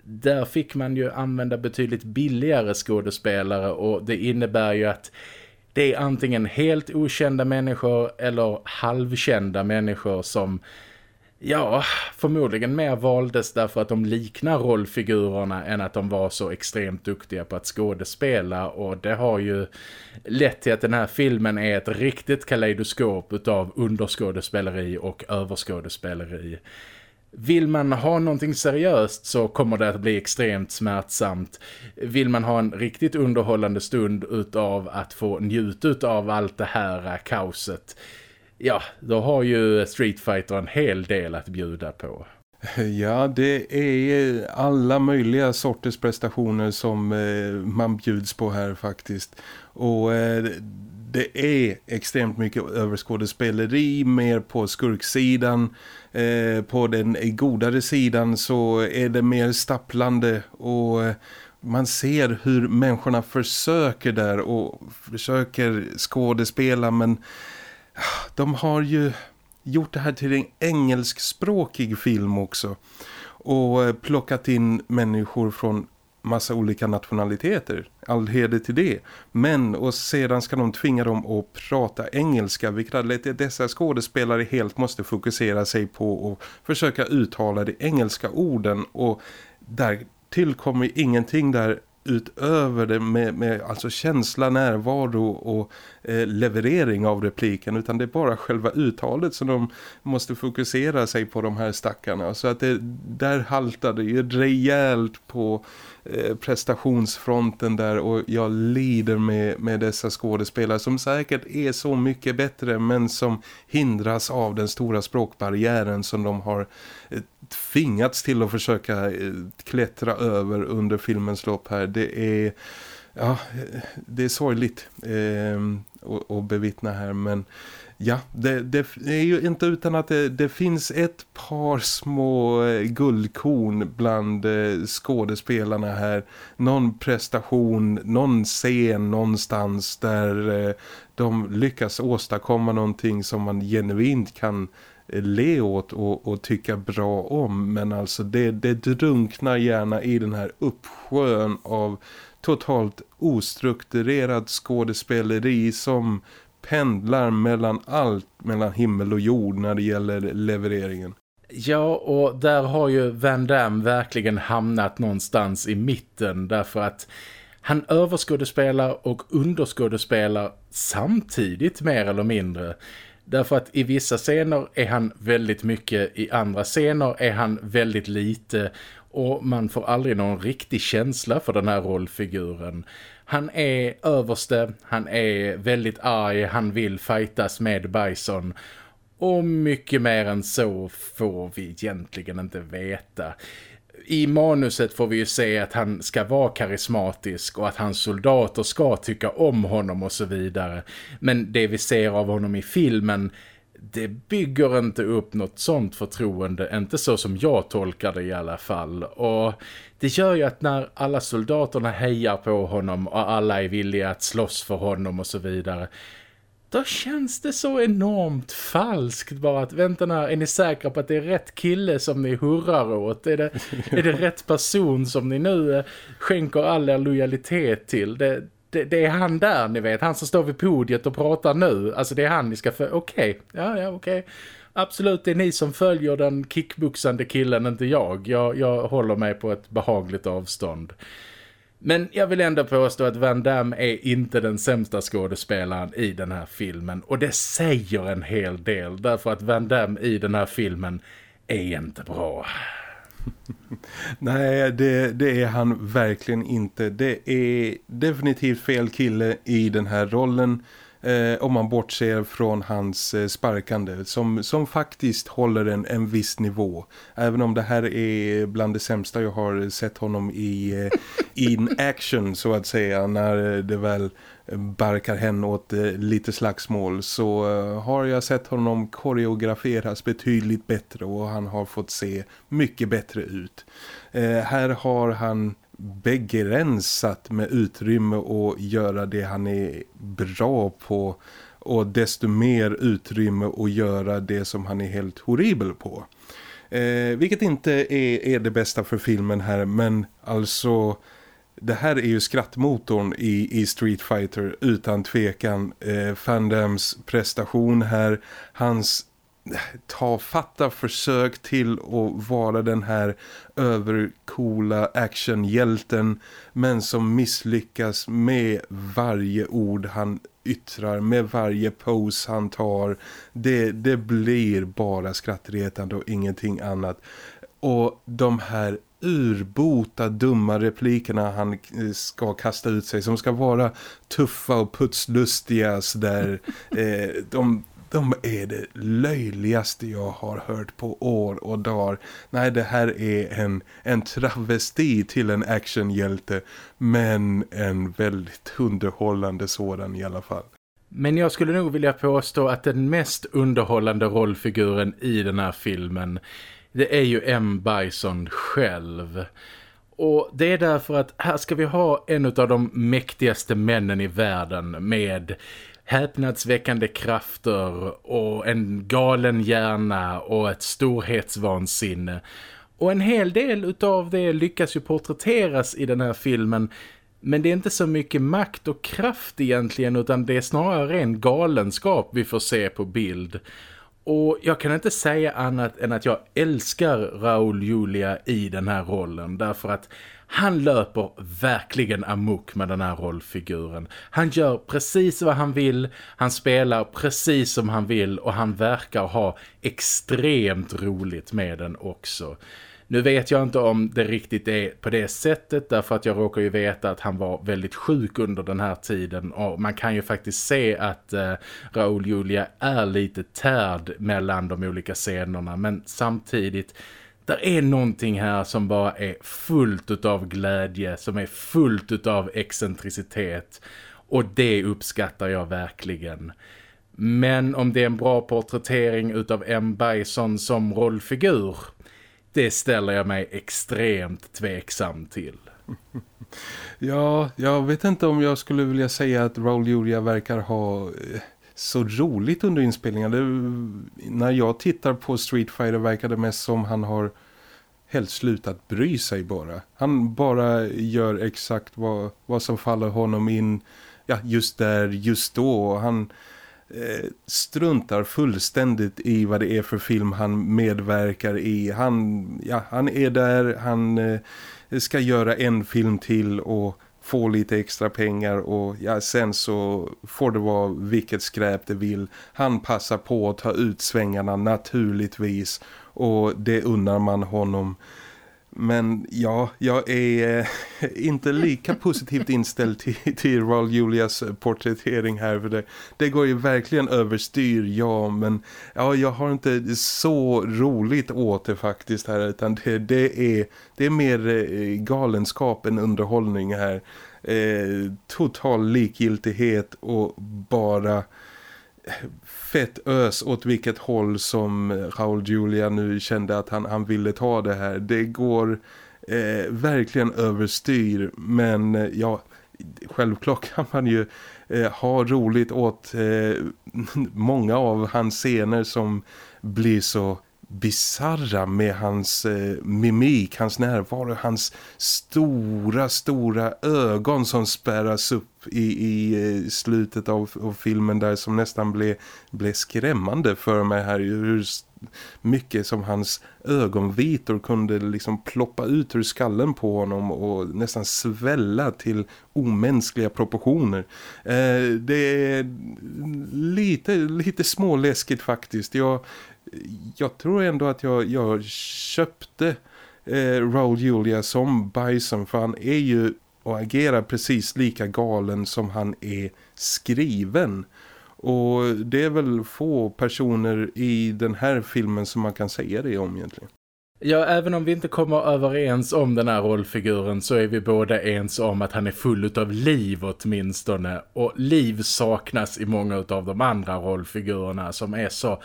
där fick man ju använda betydligt billigare skådespelare och det innebär ju att det är antingen helt okända människor eller halvkända människor som Ja, förmodligen mer valdes därför att de liknar rollfigurerna än att de var så extremt duktiga på att skådespela och det har ju lett till att den här filmen är ett riktigt kaleidoskop av underskådespeleri och överskådespeleri. Vill man ha någonting seriöst så kommer det att bli extremt smärtsamt. Vill man ha en riktigt underhållande stund utav att få njuta av allt det här kaoset ja, då har ju Street Fighter en hel del att bjuda på. Ja, det är alla möjliga sorters prestationer som eh, man bjuds på här faktiskt. Och eh, det är extremt mycket överskådespeleri mer på skurksidan. Eh, på den godare sidan så är det mer stapplande och man ser hur människorna försöker där och försöker skådespela men de har ju gjort det här till en engelskspråkig film också. Och eh, plockat in människor från massa olika nationaliteter. All heder till det. Men och sedan ska de tvinga dem att prata engelska vilket har lett till att dessa skådespelare helt måste fokusera sig på att försöka uttala de engelska orden och där tillkommer ingenting där utöver det med, med alltså känsla, närvaro och eh, leverering av repliken utan det är bara själva uttalet som de måste fokusera sig på de här stackarna. Så att det, där haltar det ju rejält på Eh, prestationsfronten där och jag lider med, med dessa skådespelare som säkert är så mycket bättre men som hindras av den stora språkbarriären som de har eh, Eh, tvingats till att försöka eh, klättra över under filmens lopp här. Det är ja, eh, det är sorgligt eh, att, bevittna här men Ja, det, det, är ju inte utan att det, det, finns ett par små guldkorn bland skådespelarna här. Någon prestation, någon scen någonstans där de lyckas åstadkomma någonting som man genuint kan le åt och, och, tycka bra om. Men alltså det, det drunknar gärna i den här uppsjön av totalt ostrukturerad skådespeleri som pendlar mellan allt mellan himmel och jord när det gäller levereringen. Ja, och där har ju Van Damme verkligen hamnat någonstans i mitten därför att han överskådespelar och underskådespelar samtidigt mer eller mindre. Därför att i vissa scener är han väldigt mycket, i andra scener är han väldigt lite och man får aldrig någon riktig känsla för den här rollfiguren. Han är överste, han är väldigt arg, han vill fightas med Bison. Och mycket mer än så får vi egentligen inte veta. I manuset får vi ju se att han ska vara karismatisk och att hans soldater ska tycka om honom och så vidare. Men det vi ser av honom i filmen det bygger inte upp något sånt förtroende, inte så som jag tolkar det i alla fall. Och det gör ju att när alla soldaterna hejar på honom och alla är villiga att slåss för honom och så vidare då känns det så enormt falskt bara att vänta när, är ni säkra på att det är rätt kille som ni hurrar åt? Är det, är det rätt person som ni nu eh, skänker all er lojalitet till? Det, det, det, är han där, ni vet. Han som står vid podiet och pratar nu. Alltså det är han ni ska följa. Okej, okay. ja, ja, okej. Okay. Absolut, det är ni som följer den kickboxande killen, inte jag. jag. Jag håller mig på ett behagligt avstånd. Men jag vill ändå påstå att Van Damme är inte den sämsta skådespelaren i den här filmen. Och det säger en hel del, därför att Van Damme i den här filmen är inte bra. Nej, det, det, är han verkligen inte. Det är definitivt fel kille i den här rollen eh, om man bortser från hans eh, sparkande som, som faktiskt håller en, en viss nivå. Även om det här är bland det sämsta jag har sett honom i eh, in action så att säga när det väl barkar hen åt eh, lite slagsmål så eh, har jag sett honom koreograferas betydligt bättre och han har fått se mycket bättre ut. Eh, här har han begränsat med utrymme att göra det han är bra på och desto mer utrymme att göra det som han är helt horribel på. Eh, vilket inte är, är det bästa för filmen här men alltså det här är ju skrattmotorn i, i Street Fighter utan tvekan. Eh, Fandams prestation här, hans tafatta försök till att vara den här övercoola actionhjälten men som misslyckas med varje ord han yttrar, med varje pose han tar. Det, det blir bara skrattretande och ingenting annat. Och de här urbota dumma replikerna han ska kasta ut sig som ska vara tuffa och putslustiga sådär. Eh, de, de är det löjligaste jag har hört på år och dagar. Nej, det här är en, en travesti till en actionhjälte men en väldigt underhållande sådan i alla fall. Men jag skulle nog vilja påstå att den mest underhållande rollfiguren i den här filmen det är ju M. Bison själv. Och det är därför att här ska vi ha en av de mäktigaste männen i världen med häpnadsväckande krafter och en galen hjärna och ett storhetsvansinne. Och en hel del utav det lyckas ju porträtteras i den här filmen men det är inte så mycket makt och kraft egentligen utan det är snarare en galenskap vi får se på bild. Och jag kan inte säga annat än att jag älskar Raul Julia i den här rollen därför att han löper verkligen amok med den här rollfiguren. Han gör precis vad han vill, han spelar precis som han vill och han verkar ha extremt roligt med den också. Nu vet jag inte om det riktigt är på det sättet därför att jag råkar ju veta att han var väldigt sjuk under den här tiden och man kan ju faktiskt se att eh, Raoul Julia är lite tärd mellan de olika scenerna men samtidigt det är någonting här som bara är fullt av glädje, som är fullt av excentricitet och det uppskattar jag verkligen. Men om det är en bra porträttering utav M. Bison som rollfigur det ställer jag mig extremt tveksam till. Ja, jag vet inte om jag skulle vilja säga att Raul Julia verkar ha eh, så roligt under inspelningen. Det, när jag tittar på Street Fighter verkar det mest som han har helt slutat bry sig bara. Han bara gör exakt vad, vad som faller honom in ja, just där, just då. Han Eh, Eh, struntar fullständigt i vad det är för film han medverkar i. Han, ja, han är där, han eh, ska göra en film till och få lite extra pengar och ja, sen så får det vara vilket skräp det vill. Han passar på att ta ut svängarna naturligtvis och det unnar man honom. Men ja, jag är eh, inte lika positivt inställd till, till Raul Julias porträttering här. För det, det går ju verkligen överstyr, ja. Men ja, jag har inte så roligt åt det faktiskt här. Utan det, det, är, det är mer eh, galenskap än underhållning här. Eh, total likgiltighet och bara fett ös åt vilket håll som eh, Raul Julia nu kände att han, han ville ta det här. Det går eh, verkligen överstyr men eh, ja, självklart kan man ju eh, ha roligt åt eh, många av hans scener som blir så bizarra med hans eh, mimik, hans närvaro, hans stora, stora ögon som spärras upp i, i eh, slutet av, av, filmen där som nästan blev, blev skrämmande för mig här. Hur mycket som hans ögonvitor kunde liksom ploppa ut ur skallen på honom och nästan svälla till omänskliga proportioner. Eh, det är lite, lite småläskigt faktiskt. Jag, jag tror ändå att jag, jag köpte eh, Raul Julia som Bison för han är ju och agerar precis lika galen som han är skriven. Och det är väl få personer i den här filmen som man kan säga det om egentligen. Ja, även om vi inte kommer överens om den här rollfiguren så är vi båda ens om att han är full av liv åtminstone. Och liv saknas i många av de andra rollfigurerna som är så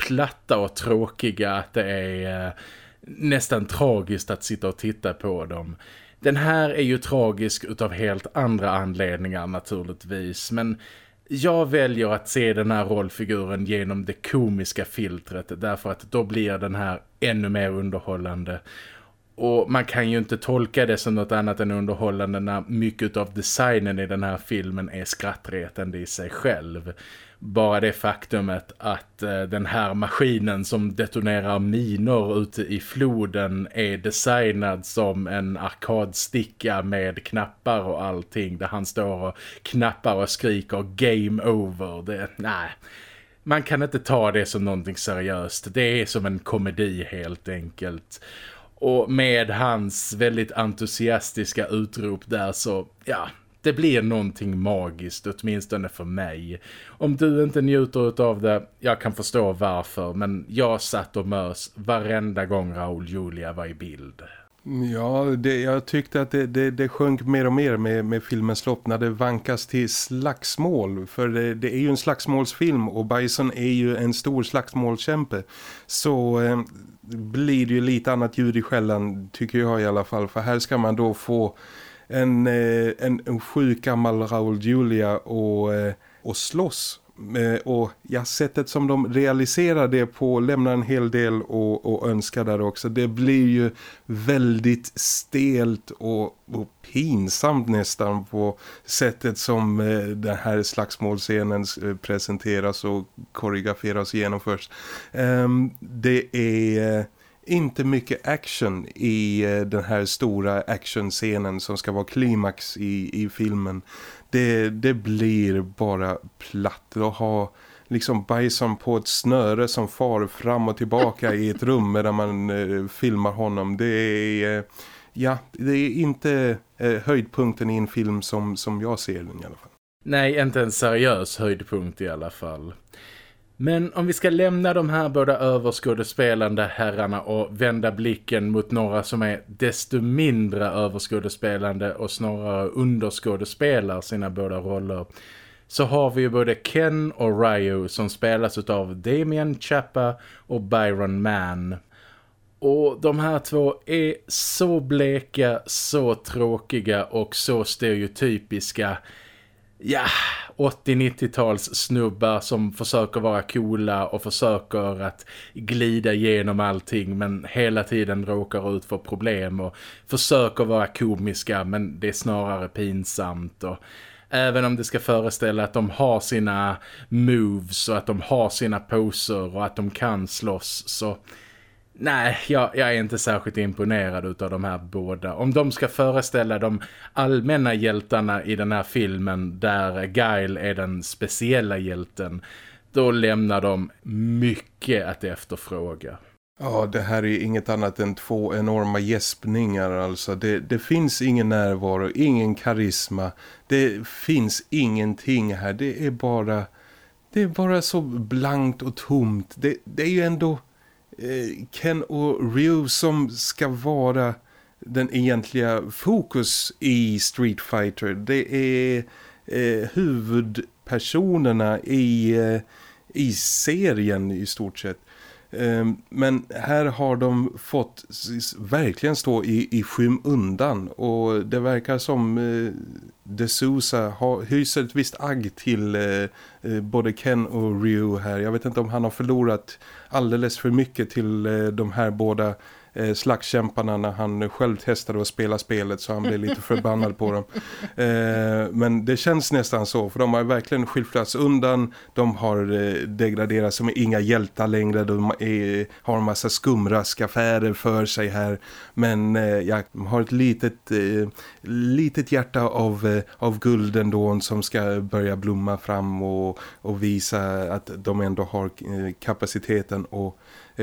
platta och tråkiga att det är eh, nästan tragiskt att sitta och titta på dem. Den här är ju tragisk utav helt andra anledningar naturligtvis men jag väljer att se den här rollfiguren genom det komiska filtret därför att då blir den här ännu mer underhållande. Och man kan ju inte tolka det som något annat än underhållande när mycket av designen i den här filmen är skrattretande i sig själv bara det faktumet att eh, den här maskinen som detonerar minor ute i floden är designad som en arkadsticka med knappar och allting där han står och knappar och skriker game over. Det, nej, man kan inte ta det som någonting seriöst. Det är som en komedi helt enkelt. Och med hans väldigt entusiastiska utrop där så, ja, det blir någonting magiskt, åtminstone för mig. Om du inte njuter av det, jag kan förstå varför, men jag satt och mös varenda gång Raul Julia var i bild. Ja, det, jag tyckte att det, det, det sjönk mer och mer med, med filmens lopp när det vankas till slagsmål. För det, det, är ju en slagsmålsfilm och Bison är ju en stor slagsmålskämpe. Så eh, blir det ju lite annat ljud i skällan tycker jag i alla fall. För här ska man då få en, eh, en, en sjuk gammal Raul Julia och, eh, och slåss eh, och ja, sättet som de realiserar det på lämnar en hel del och, och önskar där också. Det blir ju väldigt stelt och, och pinsamt nästan på sättet som den här slagsmålscenen presenteras och koreograferas och genomförs. Ehm, det är inte mycket action i eh, den här stora actionscenen som ska vara klimax i, i filmen det, det blir bara platt att ha liksom Bison på ett snöre som far fram och tillbaka i ett rum medan man eh, filmar honom. Det är, eh, ja, det är inte eh, höjdpunkten i en film som, som jag ser den i alla fall. Nej, inte en seriös höjdpunkt i alla fall. Men om vi ska lämna de här båda överskådespelande herrarna och vända blicken mot några som är desto mindre överskådespelande och snarare underskådespelar sina båda roller så har vi ju både Ken och Ryu som spelas av Damien Chappa och Byron Mann. Och de här två är så bleka, så tråkiga och så stereotypiska ja, 80-90-tals snubbar som försöker vara coola och försöker att glida igenom allting men hela tiden råkar ut för problem och försöker vara komiska men det är snarare pinsamt. Och även om det ska föreställa att de har sina moves och att de har sina poser och att de kan slåss så Nej, jag, jag, är inte särskilt imponerad av de här båda. Om de ska föreställa de allmänna hjältarna i den här filmen där Guile är den speciella hjälten, då lämnar de mycket att efterfråga. Ja, det här är inget annat än två enorma gäspningar alltså. Det, det finns ingen närvaro, ingen karisma. Det finns ingenting här. Det är bara, det är bara så blankt och tomt. Det, det är ju ändå Eh, Ken och Ryu som ska vara den egentliga fokus i Street Fighter. Det är eh, huvudpersonerna i, eh, i serien i stort sett. Eh, men här har de fått verkligen stå i, i skymundan och det verkar som eh, de Sousa har, hyser ett visst agg till eh, eh, både Ken och Ryu här. Jag vet inte om han har förlorat alldeles för mycket till eh, de här båda eh, slagskämparna när han själv testade att spela spelet så han blev lite förbannad på dem. Eh, men det känns nästan så för de har verkligen skilflats undan. De har eh, degraderats som inga hjältar längre. De är, har en massa skumraskaffärer för sig här. Men eh, jag de har ett litet, eh, litet hjärta av, eh, av guld ändå som ska börja blomma fram och, och visa att de ändå har eh, kapaciteten och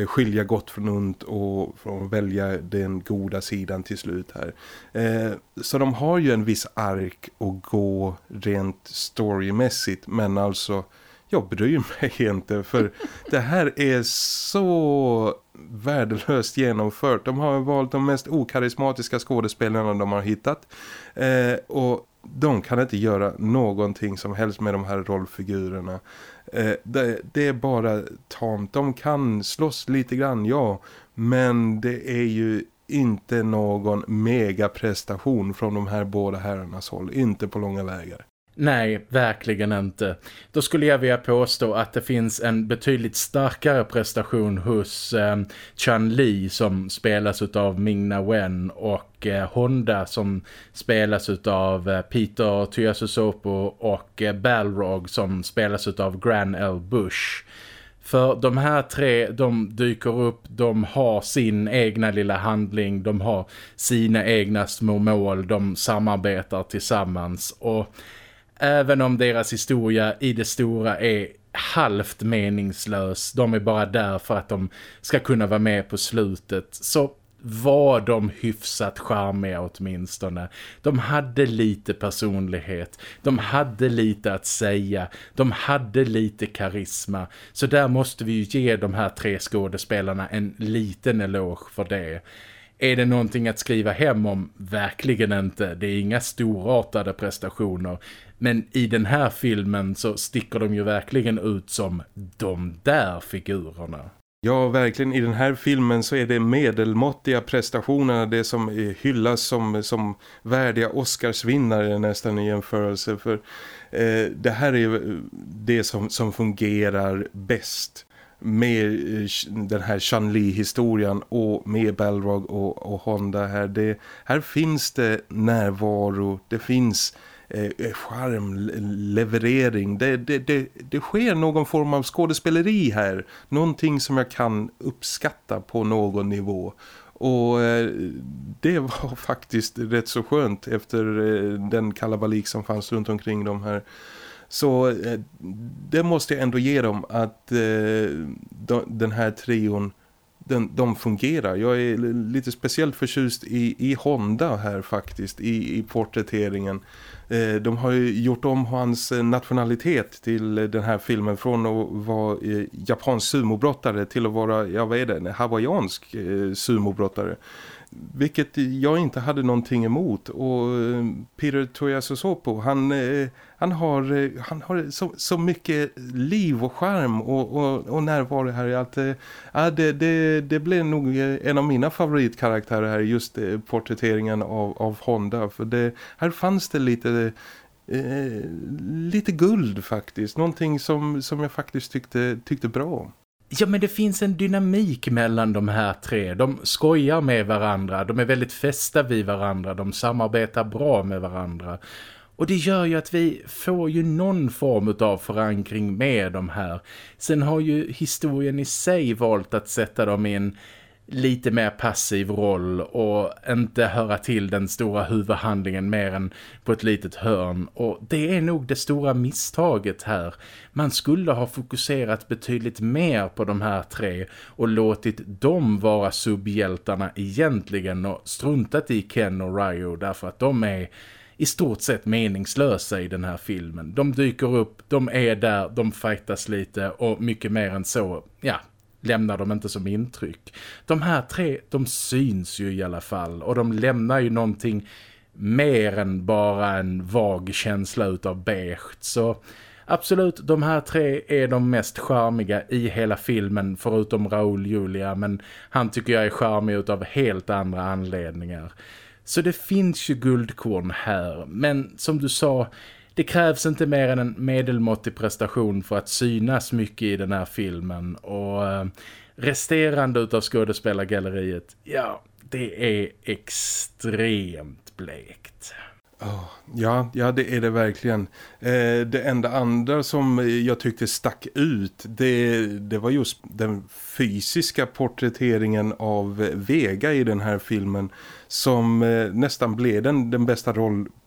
skilja gott från ont och från välja den goda sidan till slut här. Eh, så de har ju en viss ark att gå rent storymässigt men alltså jag bryr mig inte för det här är så värdelöst genomfört. De har valt de mest okarismatiska skådespelarna de har hittat eh, och de kan inte göra någonting som helst med de här rollfigurerna. Eh, det, det, är bara tamt. De kan slåss lite grann, ja. Men det är ju inte någon megaprestation från de här båda herrarnas håll. Inte på långa vägar. Nej, verkligen inte. Då skulle jag vilja påstå att det finns en betydligt starkare prestation hos eh, Chan Li som spelas av Ming-Na Wen och eh, Honda som spelas av eh, Peter Tyasusopo och eh, Balrog som spelas av Gran L. Bush. För de här tre, de dyker upp, de har sin egna lilla handling, de har sina egna små mål, de samarbetar tillsammans och Även om deras historia i det stora är halvt meningslös. De är bara där för att de ska kunna vara med på slutet. Så var de hyfsat charmiga åtminstone. De hade lite personlighet. De hade lite att säga. De hade lite karisma. Så där måste vi ju ge de här tre skådespelarna en liten eloge för det. Är det någonting att skriva hem om? Verkligen inte. Det är inga storartade prestationer. Men i den här filmen så sticker de ju verkligen ut som de där figurerna. Ja, verkligen. I den här filmen så är det medelmåttiga prestationerna det som hyllas som, som värdiga Oscarsvinnare nästan i jämförelse. För eh, det här är det som, som fungerar bäst med eh, den här Chun-Li-historien och med Balrog och, och Honda här. Det, här finns det närvaro, det finns eh, eh charm, leverering. Det, det, det, det sker någon form av skådespeleri här. Någonting som jag kan uppskatta på någon nivå. Och eh, det var faktiskt rätt så skönt efter eh, den kalabalik som fanns runt omkring de här så eh, det måste jag ändå ge dem att eh, de, den här trion den, de fungerar. Jag är lite speciellt förtjust i, i Honda här faktiskt i, i porträtteringen. Eh, de har ju gjort om hans eh, nationalitet till eh, den här filmen från att vara eh, japansk sumobrottare till att vara, ja vad är det, hawaiiansk eh, sumobrottare. Vilket jag inte hade någonting emot. Och eh, Peter Toyasosopo, han, eh, han har, eh, han har så, så mycket liv och charm och, och, och närvaro här. Att, ja, det, det, det blev nog en av mina favoritkaraktärer här, just porträtteringen av, av Honda. För det, här fanns det lite... Eh, lite guld faktiskt. Någonting som, som jag faktiskt tyckte, tyckte bra om. Ja men det finns en dynamik mellan de här tre. De skojar med varandra, de är väldigt fästa vid varandra, de samarbetar bra med varandra. Och det gör ju att vi får ju någon form av förankring med de här. Sen har ju historien i sig valt att sätta dem i en lite mer passiv roll och inte höra till den stora huvudhandlingen mer än på ett litet hörn. Och det är nog det stora misstaget här. Man skulle ha fokuserat betydligt mer på de här tre och låtit dem vara subhjältarna egentligen och struntat i Ken och Ryo därför att de är i stort sett meningslösa i den här filmen. De dyker upp, de är där, de fightas lite och mycket mer än så, ja, lämnar de inte som intryck. De här tre, de syns ju i alla fall och de lämnar ju någonting mer än bara en vag känsla utav beige. Så absolut, de här tre är de mest charmiga i hela filmen förutom Raoul Julia men han tycker jag är charmig utav helt andra anledningar. Så det finns ju guldkorn här men som du sa det krävs inte mer än en medelmåttig prestation för att synas mycket i den här filmen och eh, resterande utav skådespelargalleriet, ja, det är extremt blekt. Oh, ja, ja, det är det verkligen. Eh, det enda andra som jag tyckte stack ut, det, det var just den fysiska porträtteringen av Vega i den här filmen som eh, nästan blev den, den bästa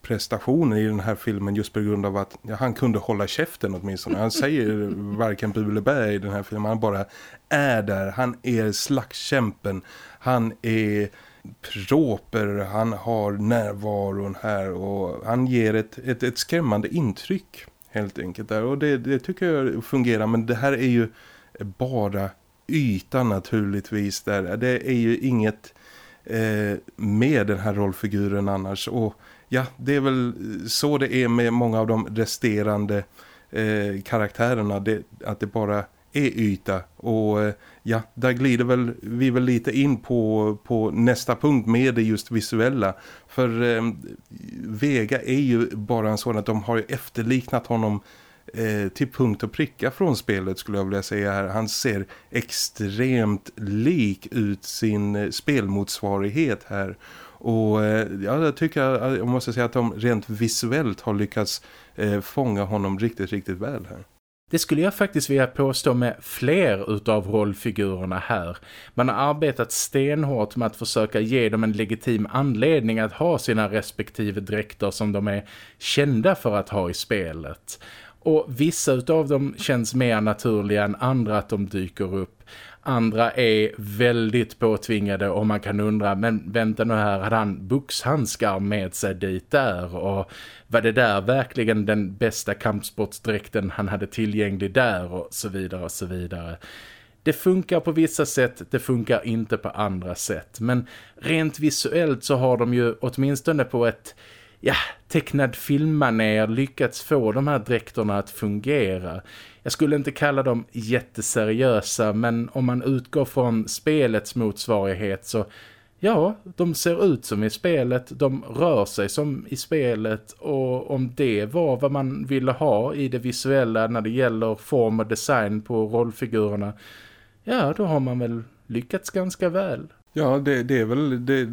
rollprestationen i den här filmen just på grund av att ja, han kunde hålla käften åtminstone. Han säger varken bu i den här filmen, han bara är där. Han är slagskämpen, han är proper, han har närvaron här och han ger ett, ett, ett skrämmande intryck helt enkelt där. Och det, det tycker jag fungerar men det här är ju bara ytan naturligtvis där. Det är ju inget eh, med den här rollfiguren annars. Och ja, det är väl eh, så det är med många av de resterande eh, karaktärerna. Det, att det bara är yta. Och eh, ja, där glider väl, vi väl lite in på, på nästa punkt med det just visuella. För eh, Vega är ju bara en sån att de har ju efterliknat honom eh, till punkt och pricka från spelet skulle jag vilja säga här. Han ser extremt lik ut sin eh, spelmotsvarighet här. Och eh, ja, jag tycker eh, jag måste säga att de rent visuellt har lyckats eh, fånga honom riktigt, riktigt väl här. Det skulle jag faktiskt vilja påstå med fler utav rollfigurerna här. Man har arbetat stenhårt med att försöka ge dem en legitim anledning att ha sina respektive dräkter som de är kända för att ha i spelet. Och vissa av dem känns mer naturliga än andra att de dyker upp. Andra är väldigt påtvingade och man kan undra, men vänta nu här, hade han boxhandskar med sig dit där? Och var det där verkligen den bästa kampsportsdräkten han hade tillgänglig där? Och så vidare och så vidare. Det funkar på vissa sätt, det funkar inte på andra sätt. Men rent visuellt så har de ju åtminstone på ett ja, tecknad filmmanér lyckats få de här dräkterna att fungera jag skulle inte kalla dem jätteseriösa men om man utgår från spelets motsvarighet så ja, de ser ut som i spelet, de rör sig som i spelet och om det var vad man ville ha i det visuella när det gäller form och design på rollfigurerna, ja då har man väl lyckats ganska väl. Ja, det, det är väl det,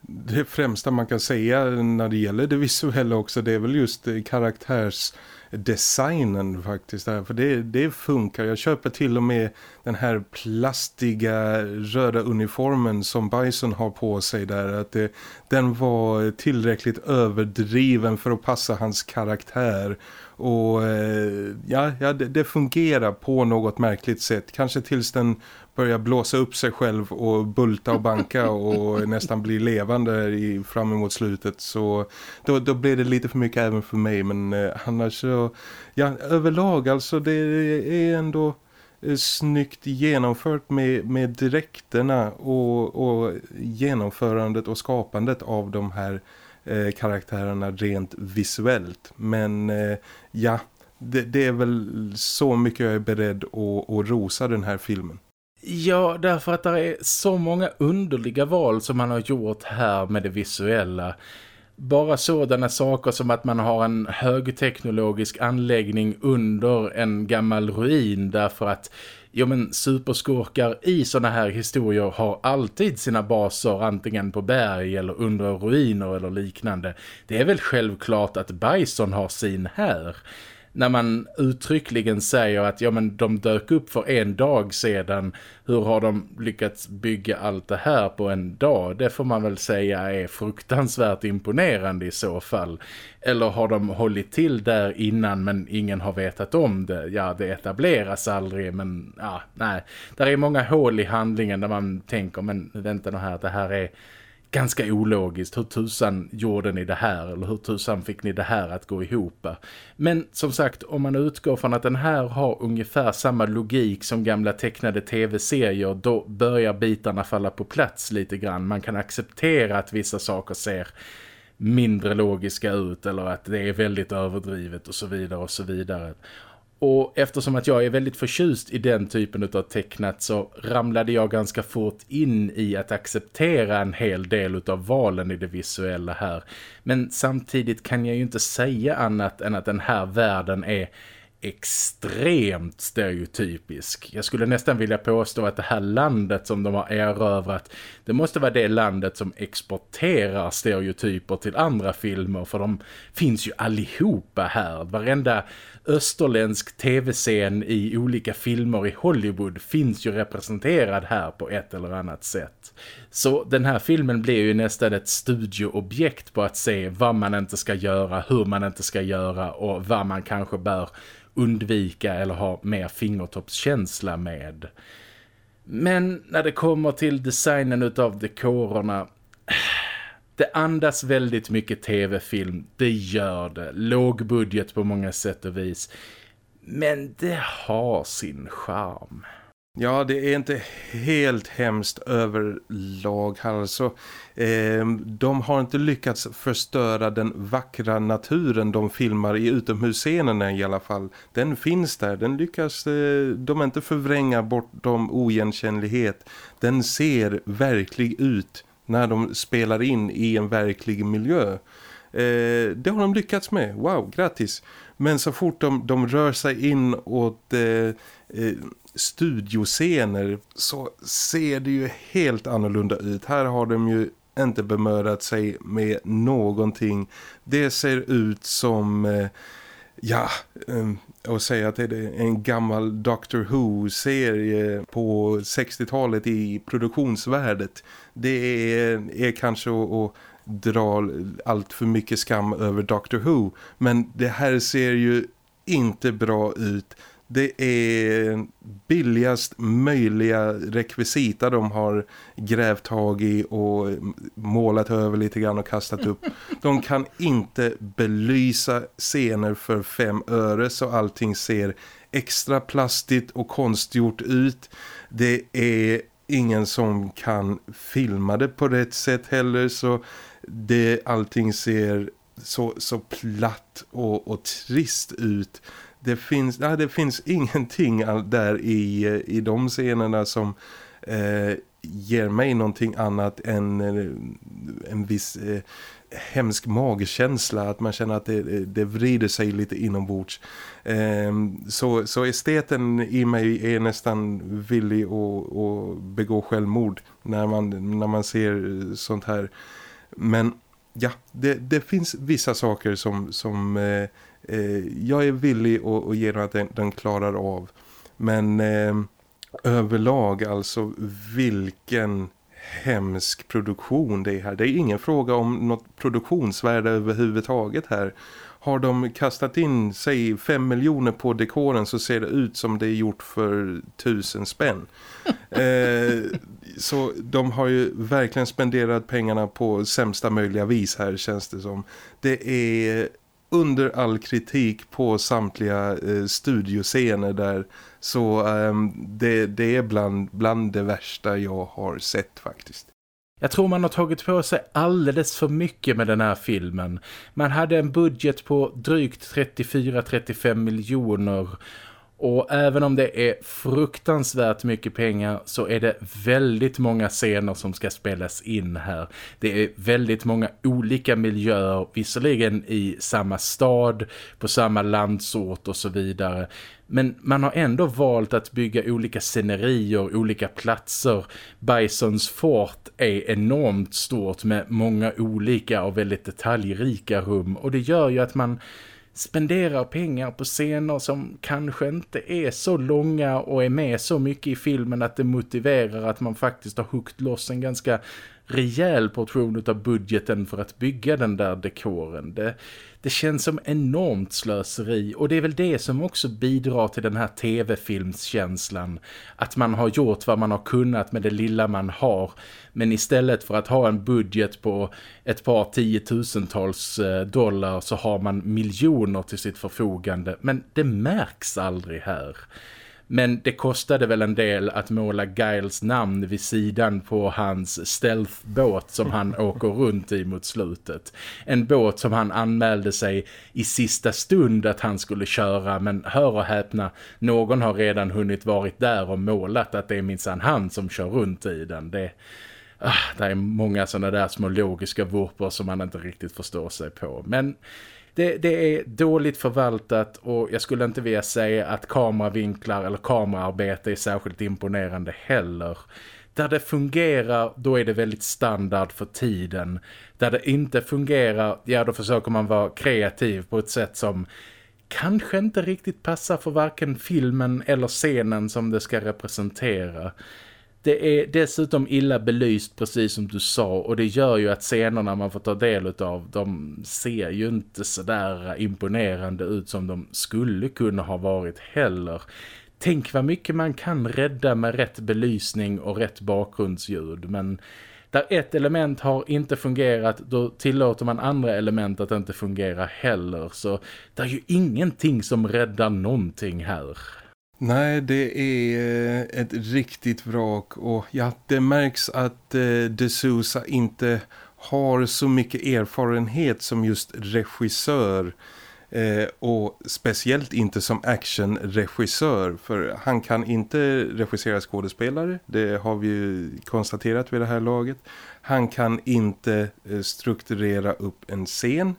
det, främsta man kan säga när det gäller det visuella också. Det är väl just eh, karaktärs designen faktiskt. Där. För det, det funkar. Jag köper till och med den här plastiga röda uniformen som Bison har på sig där. Att det, den var tillräckligt överdriven för att passa hans karaktär. Och eh, ja, ja det, det, fungerar på något märkligt sätt. Kanske tills den börjar blåsa upp sig själv och bulta och banka och nästan bli levande i, fram emot slutet. Så då, då blir det lite för mycket även för mig. Men eh, annars så, ja överlag alltså det är ändå eh, snyggt genomfört med, med direkterna och, och genomförandet och skapandet av de här eh, karaktärerna rent visuellt. Men eh, ja, det, det, är väl så mycket jag är beredd att, att rosa den här filmen. Ja, därför att det är så många underliga val som man har gjort här med det visuella. Bara sådana saker som att man har en högteknologisk anläggning under en gammal ruin därför att Jo men superskurkar i såna här historier har alltid sina baser antingen på berg eller under ruiner eller liknande. Det är väl självklart att Bison har sin här när man uttryckligen säger att ja men de dök upp för en dag sedan. Hur har de lyckats bygga allt det här på en dag? Det får man väl säga är fruktansvärt imponerande i så fall. Eller har de hållit till där innan men ingen har vetat om det? Ja det etableras aldrig men ja nej, där är många hål i handlingen där man tänker men vänta nu här det här är ganska ologiskt. Hur tusan gjorde ni det här? Eller hur tusan fick ni det här att gå ihop? Men som sagt, om man utgår från att den här har ungefär samma logik som gamla tecknade tv-serier, då börjar bitarna falla på plats lite grann. Man kan acceptera att vissa saker ser mindre logiska ut eller att det är väldigt överdrivet och så vidare och så vidare. Och eftersom att jag är väldigt förtjust i den typen av tecknat så ramlade jag ganska fort in i att acceptera en hel del av valen i det visuella här. Men samtidigt kan jag ju inte säga annat än att den här världen är extremt stereotypisk. Jag skulle nästan vilja påstå att det här landet som de har erövrat det måste vara det landet som exporterar stereotyper till andra filmer för de finns ju allihopa här. Varenda österländsk tv-scen i olika filmer i Hollywood finns ju representerad här på ett eller annat sätt. Så den här filmen blir ju nästan ett studioobjekt på att se vad man inte ska göra, hur man inte ska göra och vad man kanske bör undvika eller ha mer fingertoppskänsla med. Men när det kommer till designen utav dekorerna det andas väldigt mycket tv-film, det gör det. Låg budget på många sätt och vis. Men det har sin charm. Ja, det är inte helt hemskt överlag här alltså. Eh, de har inte lyckats förstöra den vackra naturen de filmar i utomhusscenerna i alla fall. Den finns där, den lyckas eh, de inte förvränga bort dem oigenkännlighet. Den ser verklig ut när de spelar in i en verklig miljö. Eh, det har de lyckats med, wow, grattis. Men så fort de, de rör sig in åt eh, eh, studioscener så ser det ju helt annorlunda ut. Här har de ju inte bemödat sig med någonting. Det ser ut som... Eh, ja, eh, och säga att det är en gammal Doctor Who-serie på 60-talet i produktionsvärdet. Det är, är kanske att dra allt för mycket skam över Doctor Who. Men det här ser ju inte bra ut. Det är billigast möjliga rekvisita de har grävt tag i och målat över lite grann och kastat upp. De kan inte belysa scener för fem öre så allting ser extra plastigt och konstgjort ut. Det är ingen som kan filma det på rätt sätt heller så det, allting ser så, så platt och, och trist ut det finns, nej, det finns ingenting där i, eh, i de scenerna som eh, ger mig någonting annat än eh, en viss eh, hemsk magkänsla att man känner att det, eh, det vrider sig lite inombords. Eh, så, så esteten i mig är nästan villig att, att begå självmord när man, när man ser sånt här. Men ja, det, det finns vissa saker som, som eh, eh, jag är villig att, att ge den att den, den klarar av. Men eh, överlag alltså vilken hemsk produktion det är här. Det är ingen fråga om något produktionsvärde överhuvudtaget här. Har de kastat in sig fem miljoner på dekoren så ser det ut som det är gjort för tusen spänn. eh, så de har ju verkligen spenderat pengarna på sämsta möjliga vis här känns det som. Det är under all kritik på samtliga eh, studioscener där så eh, det, det är bland, bland det värsta jag har sett faktiskt. Jag tror man har tagit på sig alldeles för mycket med den här filmen. Man hade en budget på drygt 34-35 miljoner och även om det är fruktansvärt mycket pengar så är det väldigt många scener som ska spelas in här. Det är väldigt många olika miljöer, visserligen i samma stad, på samma landsort och så vidare. Men man har ändå valt att bygga olika scenerier, olika platser. Bisons fort är enormt stort med många olika och väldigt detaljrika rum och det gör ju att man spenderar pengar på scener som kanske inte är så långa och är med så mycket i filmen att det motiverar att man faktiskt har hukt loss en ganska rejäl portion av budgeten för att bygga den där dekoren. Det, det känns som enormt slöseri och det är väl det som också bidrar till den här tv-filmskänslan. Att man har gjort vad man har kunnat med det lilla man har. Men istället för att ha en budget på ett par tiotusentals eh, dollar så har man miljoner till sitt förfogande. Men det märks aldrig här. Men det kostade väl en del att måla Giles namn vid sidan på hans stealthbåt som han åker runt i mot slutet. En båt som han anmälde sig i sista stund att han skulle köra men hör och häpna, någon har redan hunnit varit där och målat att det är minsann han som kör runt i den. Det, ah, det är många sådana där små logiska vurpor som man inte riktigt förstår sig på. Men det, det, är dåligt förvaltat och jag skulle inte vilja säga att kameravinklar eller kameraarbete är särskilt imponerande heller. Där det fungerar, då är det väldigt standard för tiden. Där det inte fungerar, ja då försöker man vara kreativ på ett sätt som kanske inte riktigt passar för varken filmen eller scenen som det ska representera. Det är dessutom illa belyst precis som du sa och det gör ju att scenerna man får ta del av de ser ju inte sådär imponerande ut som de skulle kunna ha varit heller. Tänk vad mycket man kan rädda med rätt belysning och rätt bakgrundsljud men där ett element har inte fungerat då tillåter man andra element att inte fungera heller så det är ju ingenting som räddar någonting här. Nej, det är eh, ett riktigt vrak. Och ja, det märks att eh, De Sousa inte har så mycket erfarenhet som just regissör eh, och speciellt inte som actionregissör för han kan inte regissera skådespelare, det har vi ju konstaterat vid det här laget. Han kan inte eh, strukturera upp en scen.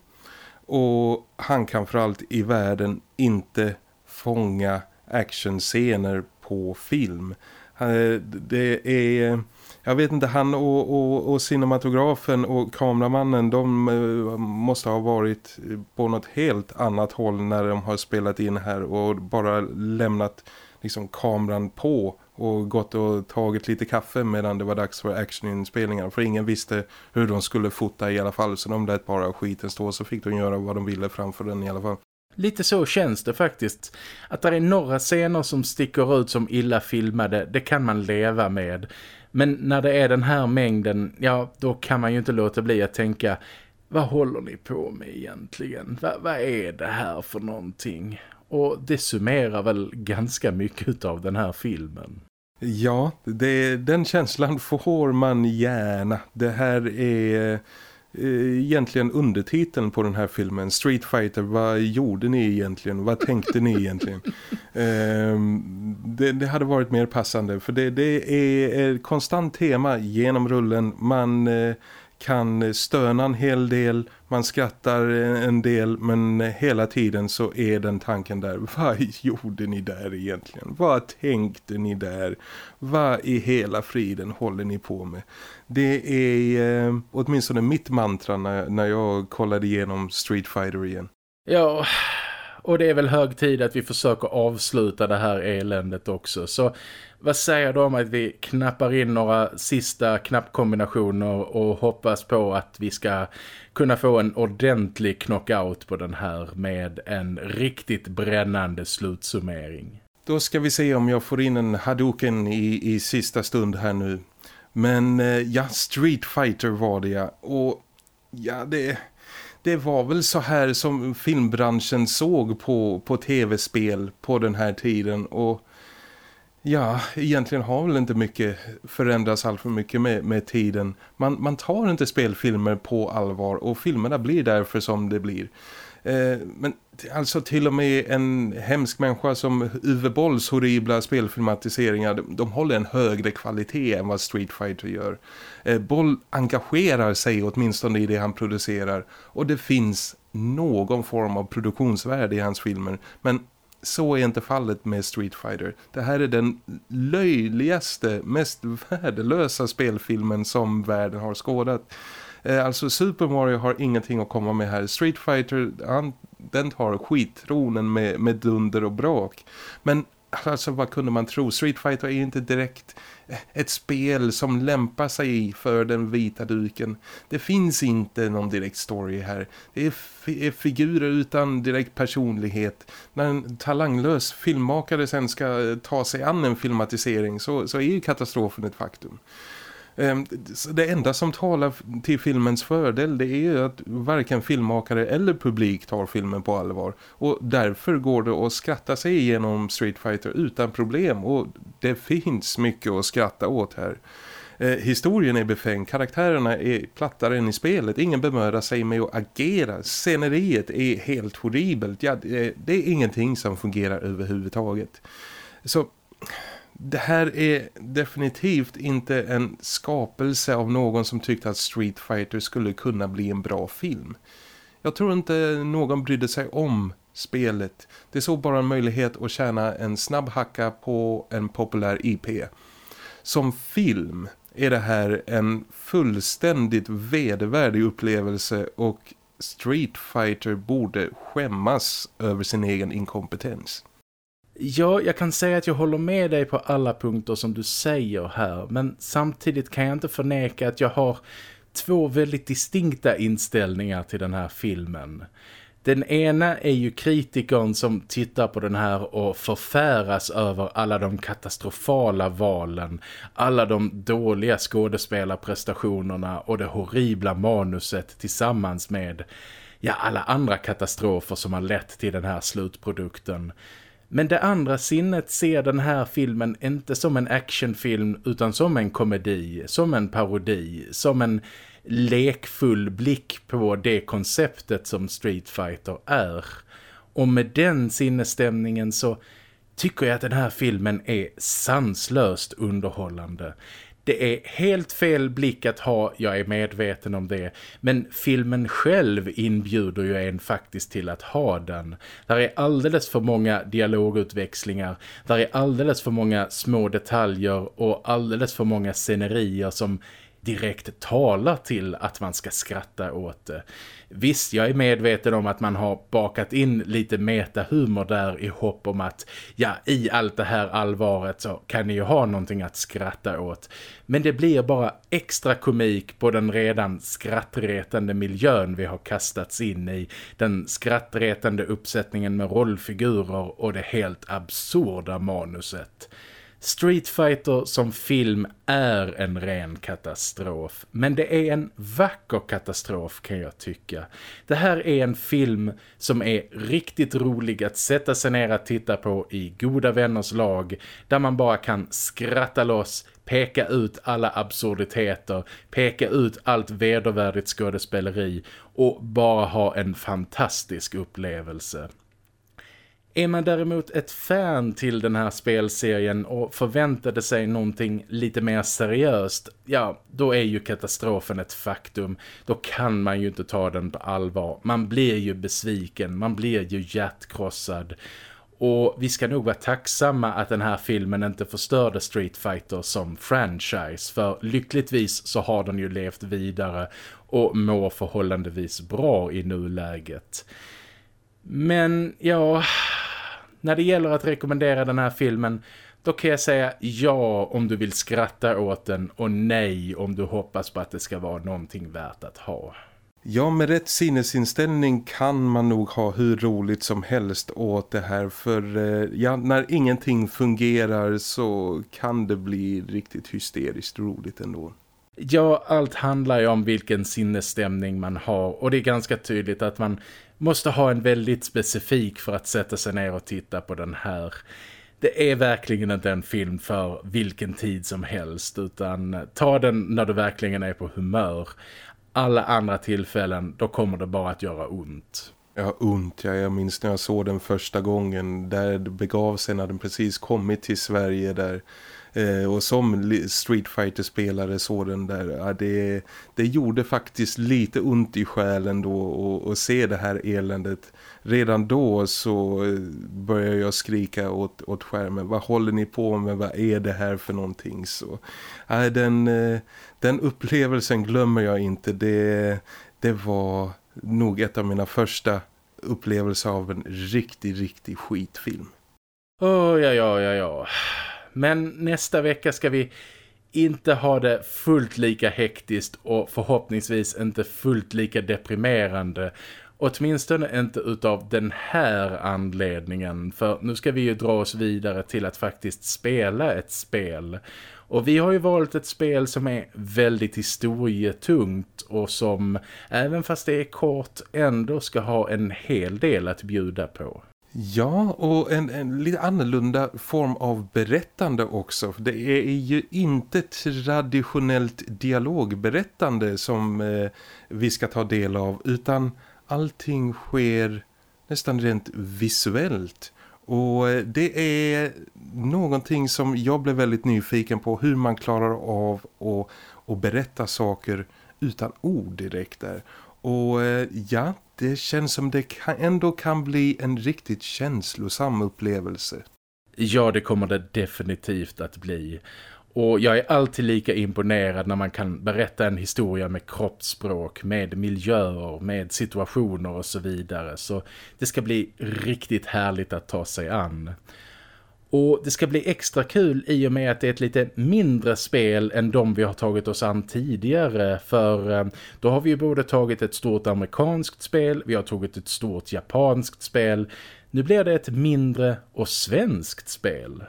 Och han kan för allt i världen inte fånga actionscener på film. Eh, det är... Jag vet inte, han och, och, och cinematografen och kameramannen de eh, måste ha varit på något helt annat håll när de har spelat in här och bara lämnat liksom kameran på och gått och tagit lite kaffe medan det var dags för actioninspelningar. För ingen visste hur de skulle fota i alla fall så de lät bara skiten stå så fick de göra vad de ville framför den i alla fall. Lite så känns det faktiskt. Att det är några scener som sticker ut som illa filmade, det kan man leva med. Men när det är den här mängden, ja då kan man ju inte låta bli att tänka vad håller ni på med egentligen? Va, vad är det här för någonting? Och det summerar väl ganska mycket av den här filmen. Ja, det, den känslan får man gärna. Det här är egentligen undertiteln på den här filmen Street Fighter, vad gjorde ni egentligen? Vad tänkte ni egentligen? Eh, det, det, hade varit mer passande för det, det är ett konstant tema genom rullen. Man... Eh, kan stöna en hel del, man skrattar en del men hela tiden så är den tanken där. Vad gjorde ni där egentligen? Vad tänkte ni där? Vad i hela friden håller ni på med? Det är eh, åtminstone mitt mantra när, när jag kollade igenom Street Fighter igen. Ja, och det är väl hög tid att vi försöker avsluta det här eländet också. Så vad säger du om att vi knappar in några sista knappkombinationer och hoppas på att vi ska kunna få en ordentlig knockout på den här med en riktigt brännande slutsummering. Då ska vi se om jag får in en hadoken i, i sista stund här nu. Men eh, ja, Street Fighter var det ja. Och ja, det det var väl så här som filmbranschen såg på, på tv-spel på den här tiden och ja, egentligen har väl inte mycket förändrats allt för mycket med, med tiden. Man, man tar inte spelfilmer på allvar och filmerna blir därför som det blir. Eh, men alltså till och med en hemsk människa som Uwe Bolls horribla spelfilmatiseringar, de, de håller en högre kvalitet än vad Street Fighter gör. Eh, Boll engagerar sig åtminstone i det han producerar och det finns någon form av produktionsvärde i hans filmer men så är inte fallet med Street Fighter. Det här är den löjligaste, mest värdelösa spelfilmen som världen har skådat. Eh, alltså Super Mario har ingenting att komma med här. Street Fighter, han, den tar skittronen med, med dunder och brak. Men alltså vad kunde man tro? Street Fighter är inte direkt ett spel som lämpar sig för den vita duken. Det finns inte någon direkt story här. Det är, figurer utan direkt personlighet. När en talanglös filmmakare sen ska ta sig an en filmatisering så, så är ju katastrofen ett faktum. Ehm, det enda som talar till filmens fördel det är ju att varken filmmakare eller publik tar filmen på allvar. Och därför går det att skratta sig igenom Street Fighter utan problem. Och det finns mycket att skratta åt här. Eh, historien är befängd, karaktärerna är plattare än i spelet, ingen bemödar sig med att agera, sceneriet är helt horribelt, ja, det, det är ingenting som fungerar överhuvudtaget. Så det här är definitivt inte en skapelse av någon som tyckte att Street Fighter skulle kunna bli en bra film. Jag tror inte någon brydde sig om spelet. Det såg bara en möjlighet att tjäna en snabb hacka på en populär IP. Som film är det här en fullständigt vedervärdig upplevelse och Street Fighter borde skämmas över sin egen inkompetens. Ja, jag kan säga att jag håller med dig på alla punkter som du säger här. Men samtidigt kan jag inte förneka att jag har två väldigt distinkta inställningar till den här filmen. Den ena är ju kritikern som tittar på den här och förfäras över alla de katastrofala valen, alla de dåliga skådespelarprestationerna och det horribla manuset tillsammans med ja, alla andra katastrofer som har lett till den här slutprodukten. Men det andra sinnet ser den här filmen inte som en actionfilm utan som en komedi, som en parodi, som en lekfull blick på det konceptet som Street Fighter är. Och med den sinnesstämningen så tycker jag att den här filmen är sanslöst underhållande. Det är helt fel blick att ha, jag är medveten om det. Men filmen själv inbjuder ju en faktiskt till att ha den. Där är alldeles för många dialogutväxlingar. Där är alldeles för många små detaljer och alldeles för många scenerier som direkt talar till att man ska skratta åt det. Visst, jag är medveten om att man har bakat in lite metahumor där i hopp om att ja, i allt det här allvaret så kan ni ju ha någonting att skratta åt. Men det blir bara extra komik på den redan skrattretande miljön vi har kastats in i. Den skrattretande uppsättningen med rollfigurer och det helt absurda manuset. Street Fighter som film är en ren katastrof. Men det är en vacker katastrof kan jag tycka. Det här är en film som är riktigt rolig att sätta sig ner och titta på i goda vänners lag. Där man bara kan skratta loss peka ut alla absurditeter, peka ut allt vedervärdigt skådespeleri och bara ha en fantastisk upplevelse. Är man däremot ett fan till den här spelserien och förväntade sig någonting lite mer seriöst, ja, då är ju katastrofen ett faktum. Då kan man ju inte ta den på allvar. Man blir ju besviken, man blir ju hjärtkrossad. Och vi ska nog vara tacksamma att den här filmen inte förstörde Street Fighter som franchise. För lyckligtvis så har den ju levt vidare och mår förhållandevis bra i nuläget. Men ja, när det gäller att rekommendera den här filmen då kan jag säga ja om du vill skratta åt den och nej om du hoppas på att det ska vara någonting värt att ha. Ja, med rätt sinnesinställning kan man nog ha hur roligt som helst åt det här. För eh, ja, när ingenting fungerar så kan det bli riktigt hysteriskt roligt ändå. Ja, allt handlar ju om vilken sinnesstämning man har och det är ganska tydligt att man måste ha en väldigt specifik för att sätta sig ner och titta på den här. Det är verkligen inte en film för vilken tid som helst utan ta den när du verkligen är på humör. Alla andra tillfällen, då kommer det bara att göra ont. Ja, ont. Ja, jag minns när jag såg den första gången där det begav sig när den precis kommit till Sverige där Eh, och som Street Fighter-spelare så den där, ja, det, det gjorde faktiskt lite ont i själen då att se det här eländet. Redan då så började jag skrika åt, åt skärmen, vad håller ni på med, vad är det här för någonting? Så, ja, den, eh, den upplevelsen glömmer jag inte, det, det var nog ett av mina första upplevelser av en riktig, riktig skitfilm. Åh, oh, ja, ja, ja, ja. Men nästa vecka ska vi inte ha det fullt lika hektiskt och förhoppningsvis inte fullt lika deprimerande. Åtminstone inte utav den här anledningen. För nu ska vi ju dra oss vidare till att faktiskt spela ett spel. Och vi har ju valt ett spel som är väldigt historietungt och som, även fast det är kort, ändå ska ha en hel del att bjuda på. Ja, och en, en, lite annorlunda form av berättande också. Det är ju inte traditionellt dialogberättande som eh, vi ska ta del av utan allting sker nästan rent visuellt. Och eh, det är någonting som jag blev väldigt nyfiken på hur man klarar av att, att berätta saker utan ord direkt där. Och eh, ja, det känns som det ändå kan bli en riktigt känslosam upplevelse. Ja, det kommer det definitivt att bli. Och jag är alltid lika imponerad när man kan berätta en historia med kroppsspråk, med miljöer, med situationer och så vidare. Så det ska bli riktigt härligt att ta sig an. Och det ska bli extra kul i och med att det är ett lite mindre spel än de vi har tagit oss an tidigare. För eh, då har vi ju både tagit ett stort amerikanskt spel, vi har tagit ett stort japanskt spel. Nu blir det ett mindre och svenskt spel.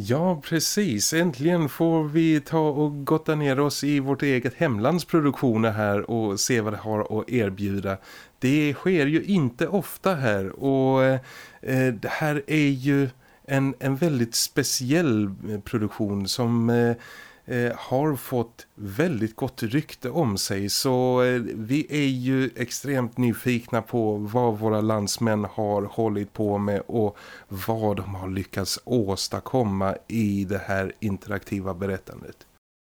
Ja, precis. Äntligen får vi ta och gotta ner oss i vårt eget hemlands produktioner här och se vad det har att erbjuda. Det sker ju inte ofta här och eh, det här är ju en, en väldigt speciell eh, produktion som eh, eh, har fått väldigt gott rykte om sig så eh, vi är ju extremt nyfikna på vad våra landsmän har hållit på med och vad de har lyckats åstadkomma i det här interaktiva berättandet.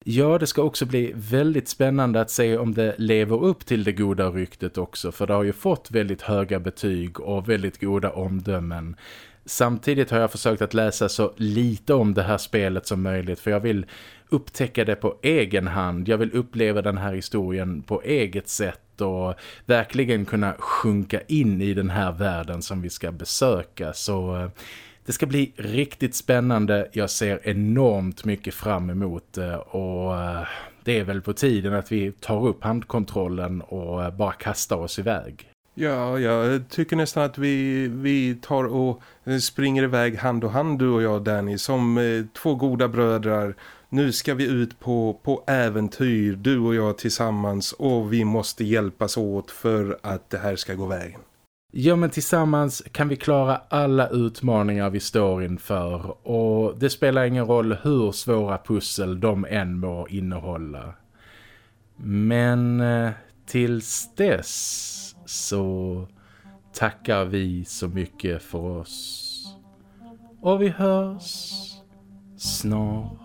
Ja, det ska också bli väldigt spännande att se om det lever upp till det goda ryktet också för det har ju fått väldigt höga betyg och väldigt goda omdömen. Samtidigt har jag försökt att läsa så lite om det här spelet som möjligt för jag vill upptäcka det på egen hand. Jag vill uppleva den här historien på eget sätt och verkligen kunna sjunka in i den här världen som vi ska besöka. Så eh, det ska bli riktigt spännande. Jag ser enormt mycket fram emot det och eh, det är väl på tiden att vi tar upp handkontrollen och eh, bara kastar oss iväg. Ja, jag tycker nästan att vi, vi tar och springer iväg hand och hand du och jag Danny som eh, två goda brödrar. Nu ska vi ut på, på äventyr, du och jag tillsammans och vi måste hjälpas åt för att det här ska gå vägen. Ja men tillsammans kan vi klara alla utmaningar vi står inför och det spelar ingen roll hur svåra pussel de än må innehålla. Men eh, tills dess så tackar vi så mycket för oss. Och vi hörs snart